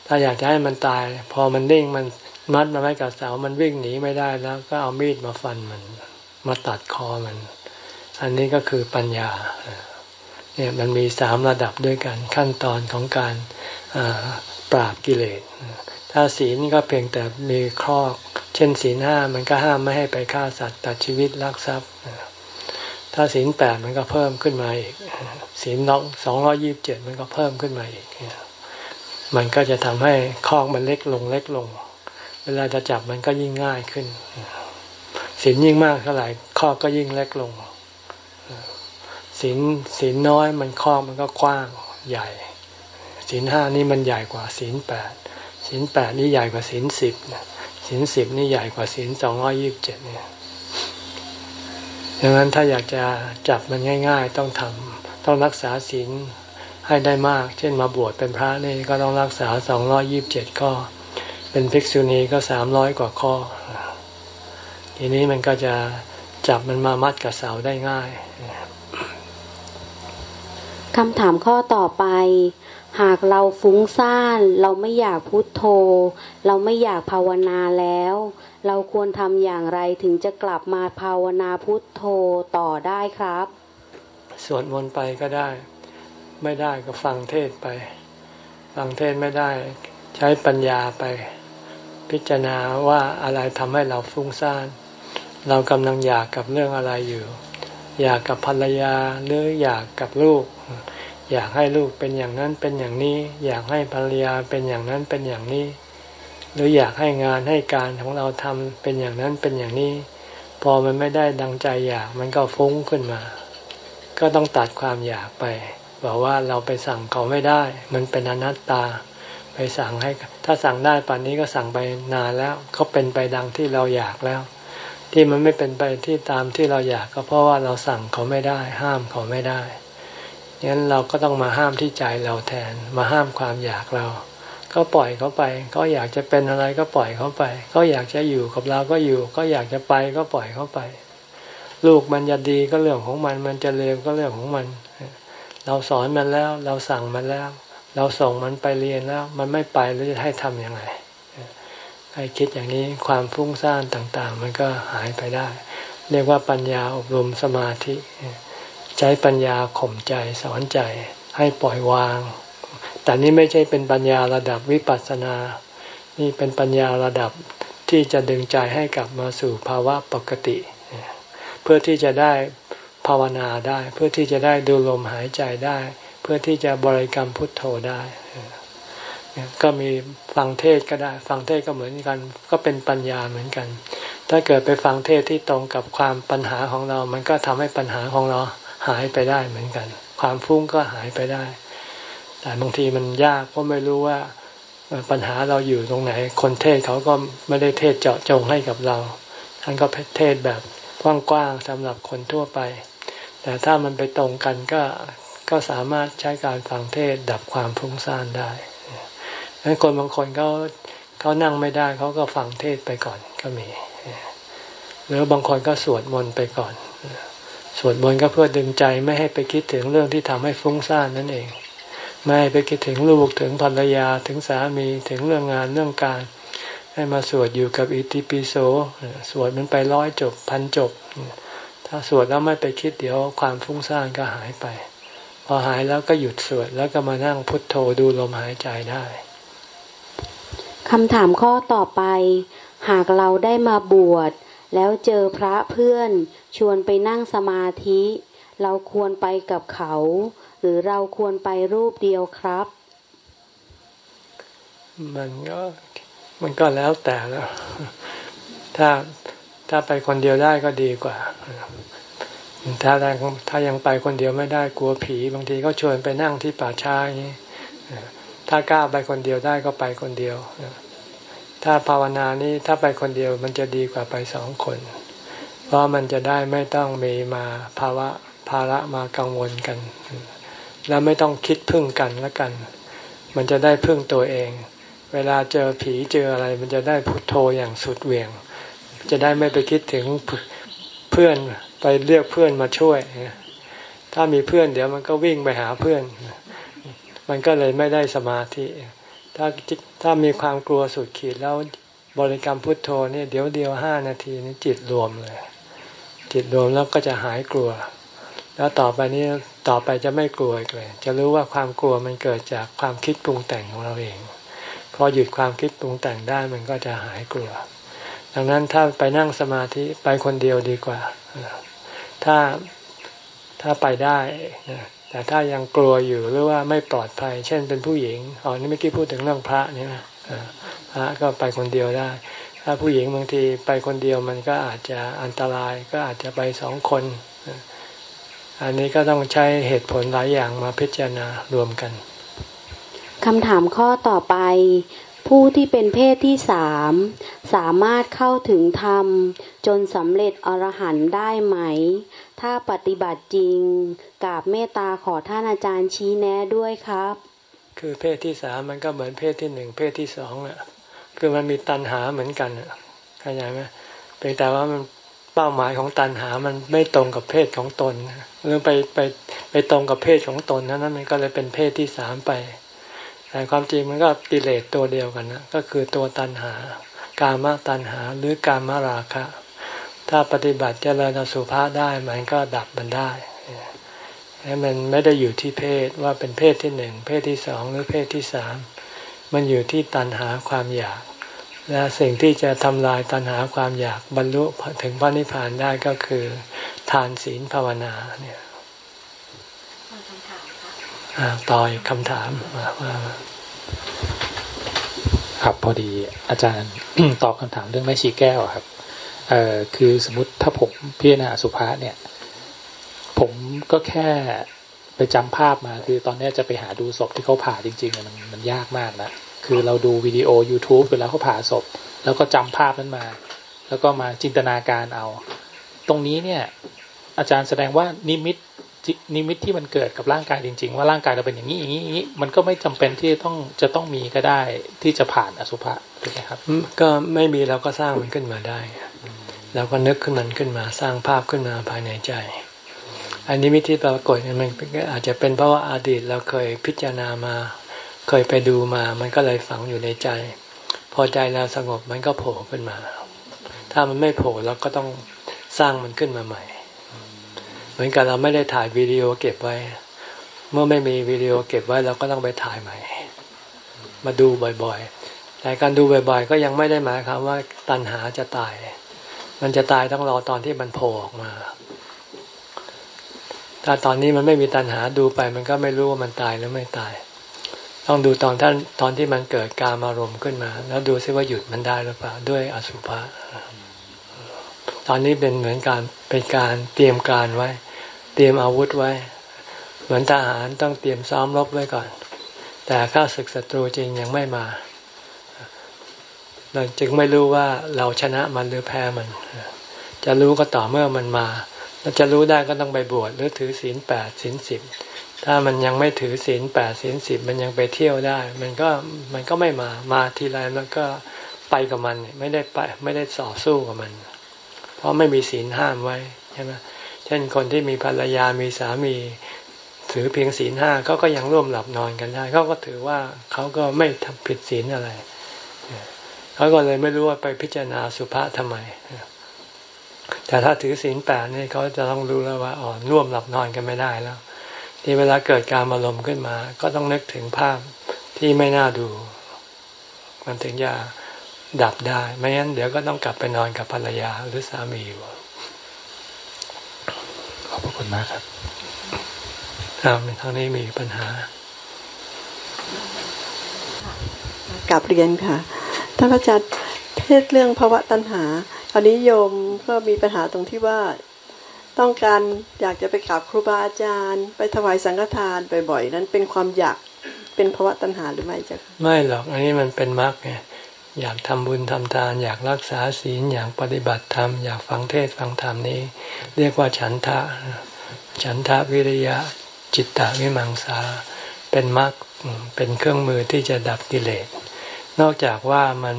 S1: ถ้าอยากจะให้มันตาย พอมันนิ่งมันมัดมันไว้กับเสามันวิ่งหนีไม่ได้แล้ว ก็เอามีดมาฟันมัน มาตัดคอมัน อันนี้ก็คือปัญญา เนี่ยมันมีสามระดับด้วยกันขั้นตอนของการปราบกิเลส ถ้าศีลก็เพียงแต่มีข้อ เช่นศีลห้ามันก็ห้ามไม่ให้ไปฆ่าสัตว์ตัดชีวิตลักทรัพย์ ถ้าศีลแปดมันก็เพิ่มขึ้นมาอีกศีลน้องสองร้อยี่บเจ็ดมันก็เพิ่มขึ้นมาอีก มันก็จะทำให้คอกมันเล็กลงเล็กลง เวลาจะจับมันก็ยิ่งง่ายขึ้นศีลยิ่งมากเท่าไหร่คอกก็ยิ่งเล็กลง ศีลศีลน้อยมันคอกมันก็กว้างใหญ่ศีลห้านี่มันใหญ่กว่าศีลแปดศีลแปดนี่ใหญ่กว่าศีลสิบศีลสิบนี่ใหญ่กว่าศีลสองร้อยี่บเจ็ดเนี่ยดังนั้นถ้าอยากจะจับมันง่าย ๆ ต้องทำต้องรักษาศีลให้ได้มาก เช่นมาบวชเป็นพระนี่ก็ต้องรักษาสองร้อยิบเจ็ดข้อ เป็นภิกษุณีก็สามร้อยกว่าข้อ ทีนี้มันก็จะจับมันมามัดกับเสาได้ง่าย
S3: คำถามข้อต่อไป หากเราฟุ้งซ่าน เราไม่อยากพุโทโธ เราไม่อยากภาวนาแล้ว เราควรทำอย่างไรถึงจะกลับมาภาวนาพุทโธต่อได้ครับ
S1: สวดมนต์ไปก็ได้ ไม่ได้ก็ฟังเทศไป ฟังเทศไม่ได้ ใช้ปัญญาไป พิจารณาว่าอะไรทำให้เราฟุ้งซ่าน เรากำลังอยากกับเรื่องอะไรอยู่ อยากกับภรรยาหรืออยากกับลูก อยากให้ลูกเป็นอย่างนั้นเป็นอย่างนี้ อยากให้ภรรยาเป็นอย่างนั้นเป็นอย่างนี้ หรืออยากให้งานให้การของเราทำเป็นอย่างนั้นเป็นอย่างนี้ พอมันไม่ได้ดังใจอยากมันก็ฟุ้งขึ้นมา ก็ต้องตัดความอยากไปบอกว่าเราไปสั่งเขาไม่ได้ มันเป็นอนัตตา ไปสั่งให้ ถ้าสั่งได้ป่านนี้ก็สั่งไปนานแล้วเขาเป็นไปดังที่เราอยากแล้ว ที่มันไม่เป็นไปที่ตามที่เราอยากก็เพราะว่าเราสั่งเขาไม่ได้ ห้ามเขาไม่ได้ งั้นเราก็ต้องมาห้ามที่ใจเราแทน มาห้ามความอยากเราก็ปล่อยเขาไปเขาอยากจะเป็นอะไรก็ปล่อยเขาไปเขาอยากจะอยู่กับเราก็อยู่ก็อยากจะไปก็ปล่อยเขาไป ลูกมันจะดีก็เรื่องของมันมันจะเลวก็เรื่องของมัน เราสอนมันแล้ว เราสั่งมันแล้ว เราส่งมันไปเรียนแล้ว มันไม่ไปแล้วจะให้ทำยังไงให้คิดอย่างนี้ความฟุ้งซ่านต่าง ๆ มันก็หายไปได้ เรียกว่าปัญญาอบรมสมาธิ ใช้ปัญญาข่มใจสอนใจให้ปล่อยวาง แต่นี่ไม่ใช่เป็นปัญญาระดับวิปัสสนา นี่เป็นปัญญาระดับที่จะดึงใจให้กลับมาสู่ภาวะปกติ เพื่อที่จะได้ภาวนาได้ เพื่อที่จะได้ดูลมหายใจได้ เพื่อที่จะบริกรรมพุทโธได้ ก็มีฟังเทศก็ได้ ฟังเทศก็เหมือนกัน ก็เป็นปัญญาเหมือนกัน ถ้าเกิดไปฟังเทศที่ตรงกับความปัญหาของเรา มันก็ทำให้ปัญหาของเรา หายไปได้เหมือนกัน ความฟุ้งก็หายไปได้ แต่บางทีมันยากเพราะไม่รู้ว่าปัญหาเราอยู่ตรงไหน คนเทศเขาก็ไม่ได้เทศเจาะจงให้กับเราท่านก็เทศแบบกว้างๆสำหรับคนทั่วไป แต่ถ้ามันไปตรงกันก็ก็สามารถใช้การฟังเทศดับความฟุ้งซ่านได้ดังนั้นคนบางคนเขาเขานั่งไม่ได้เขาก็ฟังเทศไปก่อนก็มีหรือบางคนก็สวดมนต์ไปก่อน สวดมนต์ก็เพื่อดึงใจไม่ให้ไปคิดถึงเรื่องที่ทำให้ฟุ้งซ่านนั่นเอง ไม่ให้ไปคิดถึงลูกถึงภรรยาถึงสามีถึงเรื่องงานเรื่องการ ให้มาสวดอยู่กับอิติปิโสสวดมันไปร้อยจบพันจบ ถ้าสวดแล้วไม่ไปคิดเดี๋ยวความฟุ้งซ่านก็หายไป พอหายแล้วก็หยุดสวดแล้วก็มานั่งพุทโธดูลมหายใจได้
S3: คำถามข้อต่อไป หากเราได้มาบวชแล้วเจอพระเพื่อน ชวนไปนั่งสมาธิ เราควรไปกับเขา หรือเราควรไปรูปเดียวครับ
S1: มันก็มันก็แล้วแต่แล้ว ถ้าถ้าไปคนเดียวได้ก็ดีกว่าถ้าถ้ายังไปคนเดียวไม่ได้กลัวผี บางทีก็ชวนไปนั่งที่ป่าช้าอย่างนี้ถ้ากล้าไปคนเดียวได้ก็ไปคนเดียว ถ้าภาวนานี้ถ้าไปคนเดียวมันจะดีกว่าไปสองคน ราะมันจะได้ไม่ต้องมีมาภาวะภาระมากังวลกัน แล้วไม่ต้องคิดพึ่งกันแล้วกัน มันจะได้พึ่งตัวเอง เวลาเจอผีเจออะไร มันจะได้พุโทโธอย่างสุดเหวี่ยง จะได้ไม่ไปคิดถึงเพื่อนไปเรียกเพื่อนมาช่วย ถ้ามีเพื่อนเดี๋ยวมันก็วิ่งไปหาเพื่อน มันก็เลยไม่ได้สมาธิ ถ้าถ้ามีความกลัวสุดขีดแล้วบริกรรมพุทโธนี่เดี๋ยวเดียวห้านาทีนี่จิตรวมเลย จิตรวมแล้วก็จะหายกลัว แล้วต่อไปนี้ต่อไปจะไม่กลัวอีกเลยจะรู้ว่าความกลัวมันเกิดจากความคิดปรุงแต่งของเราเองพอหยุดความคิดปรุงแต่งได้มันก็จะหายกลัว ดังนั้นถ้าไปนั่งสมาธิไปคนเดียวดีกว่า ถ้าถ้าไปได้แต่ถ้ายังกลัวอยู่หรือว่าไม่ปลอดภัย เช่นเป็นผู้หญิงอ๋อนี่เมื่อกี้พูดถึงเรื่องพระเนี่ยพระก็ไปคนเดียวได้ ถ้าผู้หญิงบางทีไปคนเดียวมันก็อาจจะอันตรายก็อาจจะไปสองคน อันนี้ก็ต้องใช้เหตุผลหลายอย่างมาพิจารณารวมกัน
S3: คำถามข้อต่อไป ผู้ที่เป็นเพศที่สามสามารถเข้าถึงธรรม จนสำเร็จอรหันต์ได้ไหม ถ้าปฏิบัติจริงกราบเมตตาขอท่านอาจารย์ชี้แนะด้วยครับ
S1: คือเพศที่สามมันก็เหมือนเพศที่หนึ่งเพศที่สองอะ คือมันมีตัณหาเหมือนกันเข้าใจไหมเพียงแต่ว่ามันเป้าหมายของตัณหามันไม่ตรงกับเพศของตนหรือไปไปไปตรงกับเพศของตนนั้นมันก็เลยเป็นเพศที่สามไป แต่ความจริงมันก็ติเลตตัวเดียวกันนะก็คือตัวตัณหา กามตัณหาหรือกามราคะ ถ้าปฏิบัติเจริญสุภาษได้มันก็ดับมันได้มันไม่ได้อยู่ที่เพศว่าเป็นเพศที่หนึ่งเพศที่สองหรือเพศที่สาม มันอยู่ที่ตัณหาความอยาก และสิ่งที่จะทำลายตัณหาความอยากบรรลุถึงพระนิพพานได้ก็คือ ทานศีลภาวนาเนี่ยต่อยคำถามว่า
S2: ครับพอดีอาจารย์ตอบคำถามเรื่องแม่ชีแก้วครับเอ่อคือสมมติถ้าผมพิจารณาสุภาษเนี่ย ผมก็แค่ไปจำภาพมา คือตอนนี้จะไปหาดูศพที่เขาผ่าจริงๆมันมันยากมากนะ คือเราดูวิดีโอ YouTube เวลาเขาผ่าศพ แล้วก็จำภาพนั้นมา แล้วก็มาจินตนาการเอา ตรงนี้เนี่ย อาจารย์แสดงว่านิมิตนิมิตที่มันเกิดกับร่างกายจริง ๆ ว่าร่างกายเราเป็นอย่างนี้อย่างนี้อย่างนี้มันก็ไม่จำเป็นที่ต้องจะต้องมีก็ได้ที่จะผ่านอสุภะถูกไหมครับ
S1: ก็ไม่มีเราก็สร้างมันขึ้นมาได้เราก็นึกขึ้นมันขึ้นมา สร้างภาพขึ้นมาภายในใจ อันนี้มิตที่ปรากฏมันอาจจะเป็นเพราะว่าอาดีตเราเคยพิจารณามา เคยไปดูมา มันก็เลยฝังอยู่ในใจ พอใจเราสงบมันก็โผล่ขึ้นมา ถ้ามันไม่โผล่เราก็ต้องสร้างมันขึ้นมาใหม่ เหมือนกับเราไม่ได้ถ่ายวิดีโอเก็บไว้ เมื่อไม่มีวิดีโอเก็บไว้เราก็ต้องไปถ่ายใหม่ มาดูบ่อยๆ แต่การดูบ่อยๆ ก็ยังไม่ได้หมายความว่าตัณหาจะตาย มันจะตายต้องรอตอนที่มันโผล่ออกมา ถ้าตอนนี้มันไม่มีตัณหาดูไป มันก็ไม่รู้ว่ามันตายหรือไม่ตาย ต้องดูตอนท่านตอนที่มันเกิดการอารมณ์ขึ้นมา แล้วดูซิว่าหยุดมันได้หรือเปล่าด้วยอสุภะตอนนี้เป็นเหมือนการเป็นการเตรียมการไว้ เตรียมอาวุธไว้ เหมือนทหารต้องเตรียมซ้อมรบไว้ก่อน แต่ข้าศึกศัตรูจริงยังไม่มาเราจึงไม่รู้ว่าเราชนะมันหรือแพ้มัน จะรู้ก็ต่อเมื่อมันมาเราจะรู้ได้ก็ต้องไปบวชหรือถือศีลแปดศีลสิบ ถ้ามันยังไม่ถือศีลแปดศีลสิบมันยังไปเที่ยวได้ มันก็มันก็ไม่มามาทีไรมันก็ไปกับมันไม่ได้ไปไม่ได้ต่อสู้กับมัน เพราะไม่มีศีลห้ามไว้ใช่ไหมเช่นคนที่มีภรรยามีสามีถือเพียงศีลห้าเขาก็ยังร่วมหลับนอนกันได้เขาก็ถือว่าเขาก็ไม่ทำผิดศีลอะไรเขาก็เลยไม่รู้ว่าไปพิจารณาสุภาษทำไมแต่ถ้าถือศีลแปดนี่เขาจะต้องรู้แล้วว่าอ๋อร่วมหลับนอนกันไม่ได้แล้ว ที่เวลาเกิดการอารมณ์ขึ้นมา ก็ต้องนึกถึงภาพที่ไม่น่าดู มันถึงจะดับได้ ไม่งั้นเดี๋ยวก็ต้องกลับไปนอนกับภรรยาหรือสามีอยู่
S2: ขอบคุณมากครับ
S1: ครับในทางนี้มีปัญหา
S4: กับเรียนค่ะท่านพระอาจารย์เทศเรื่องภาวะตัณหาคราวนี้โยมก็มีปัญหาตรงที่ว่า ต้องการอยากจะไปกราบครูบาอาจารย์ ไปถวายสังฆทานบ่อยๆนั้นเป็นความอยากเป็นภาวะตัณหาหรือไม่จ๊ะ
S1: ไม่หรอกอันนี้มันเป็นมรรคไงอยากทำบุญทำทาน อยากรักษาศีลอยากปฏิบัติธรรมอยากฟังเทศฟังธรรมนี้ เรียกว่าฉันทะ ฉันทะวิริยะจิตตะวิมังสา เป็นมรรคเป็นเครื่องมือที่จะดับกิเลสนอกจากว่ามัน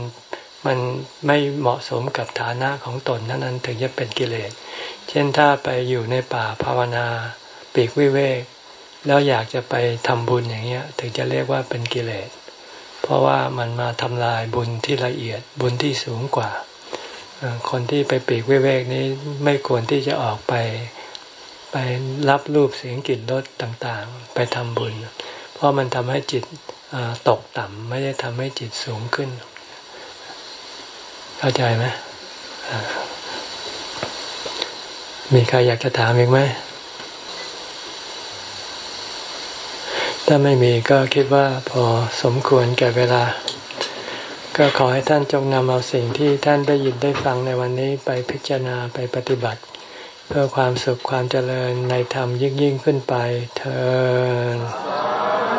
S1: มันไม่เหมาะสมกับฐานะของตนนั้นนั้นถึงจะเป็นกิเลส ช่นถ้าไปอยู่ในป่าภาวนาปีกวิเวก แล้วอยากจะไปทำบุญอย่างเงี้ย ถึงจะเรียกว่าเป็นกิเลส เพราะว่ามันมาทำลายบุญที่ละเอียดบุญที่สูงกว่า คนที่ไปปีกวิเวกนี้ไม่ควรที่จะออกไปไปรับรูปเสียงกลิ่นรสต่างๆ ไปทำบุญ เพราะมันทำให้จิตตกต่ำไม่ได้ทำให้จิตสูงขึ้น เข้าใจไหม มีใครอยากจะถามอีกไหม ถ้าไม่มีก็คิดว่าพอสมควรแก่เวลา ก็ขอให้ท่านจงนำเอาสิ่งที่ท่านได้ยินได้ฟังในวันนี้ไปพิจารณาไปปฏิบัติ เพื่อความสุขความเจริญในธรรมยิ่งยิ่งขึ้นไปเธอ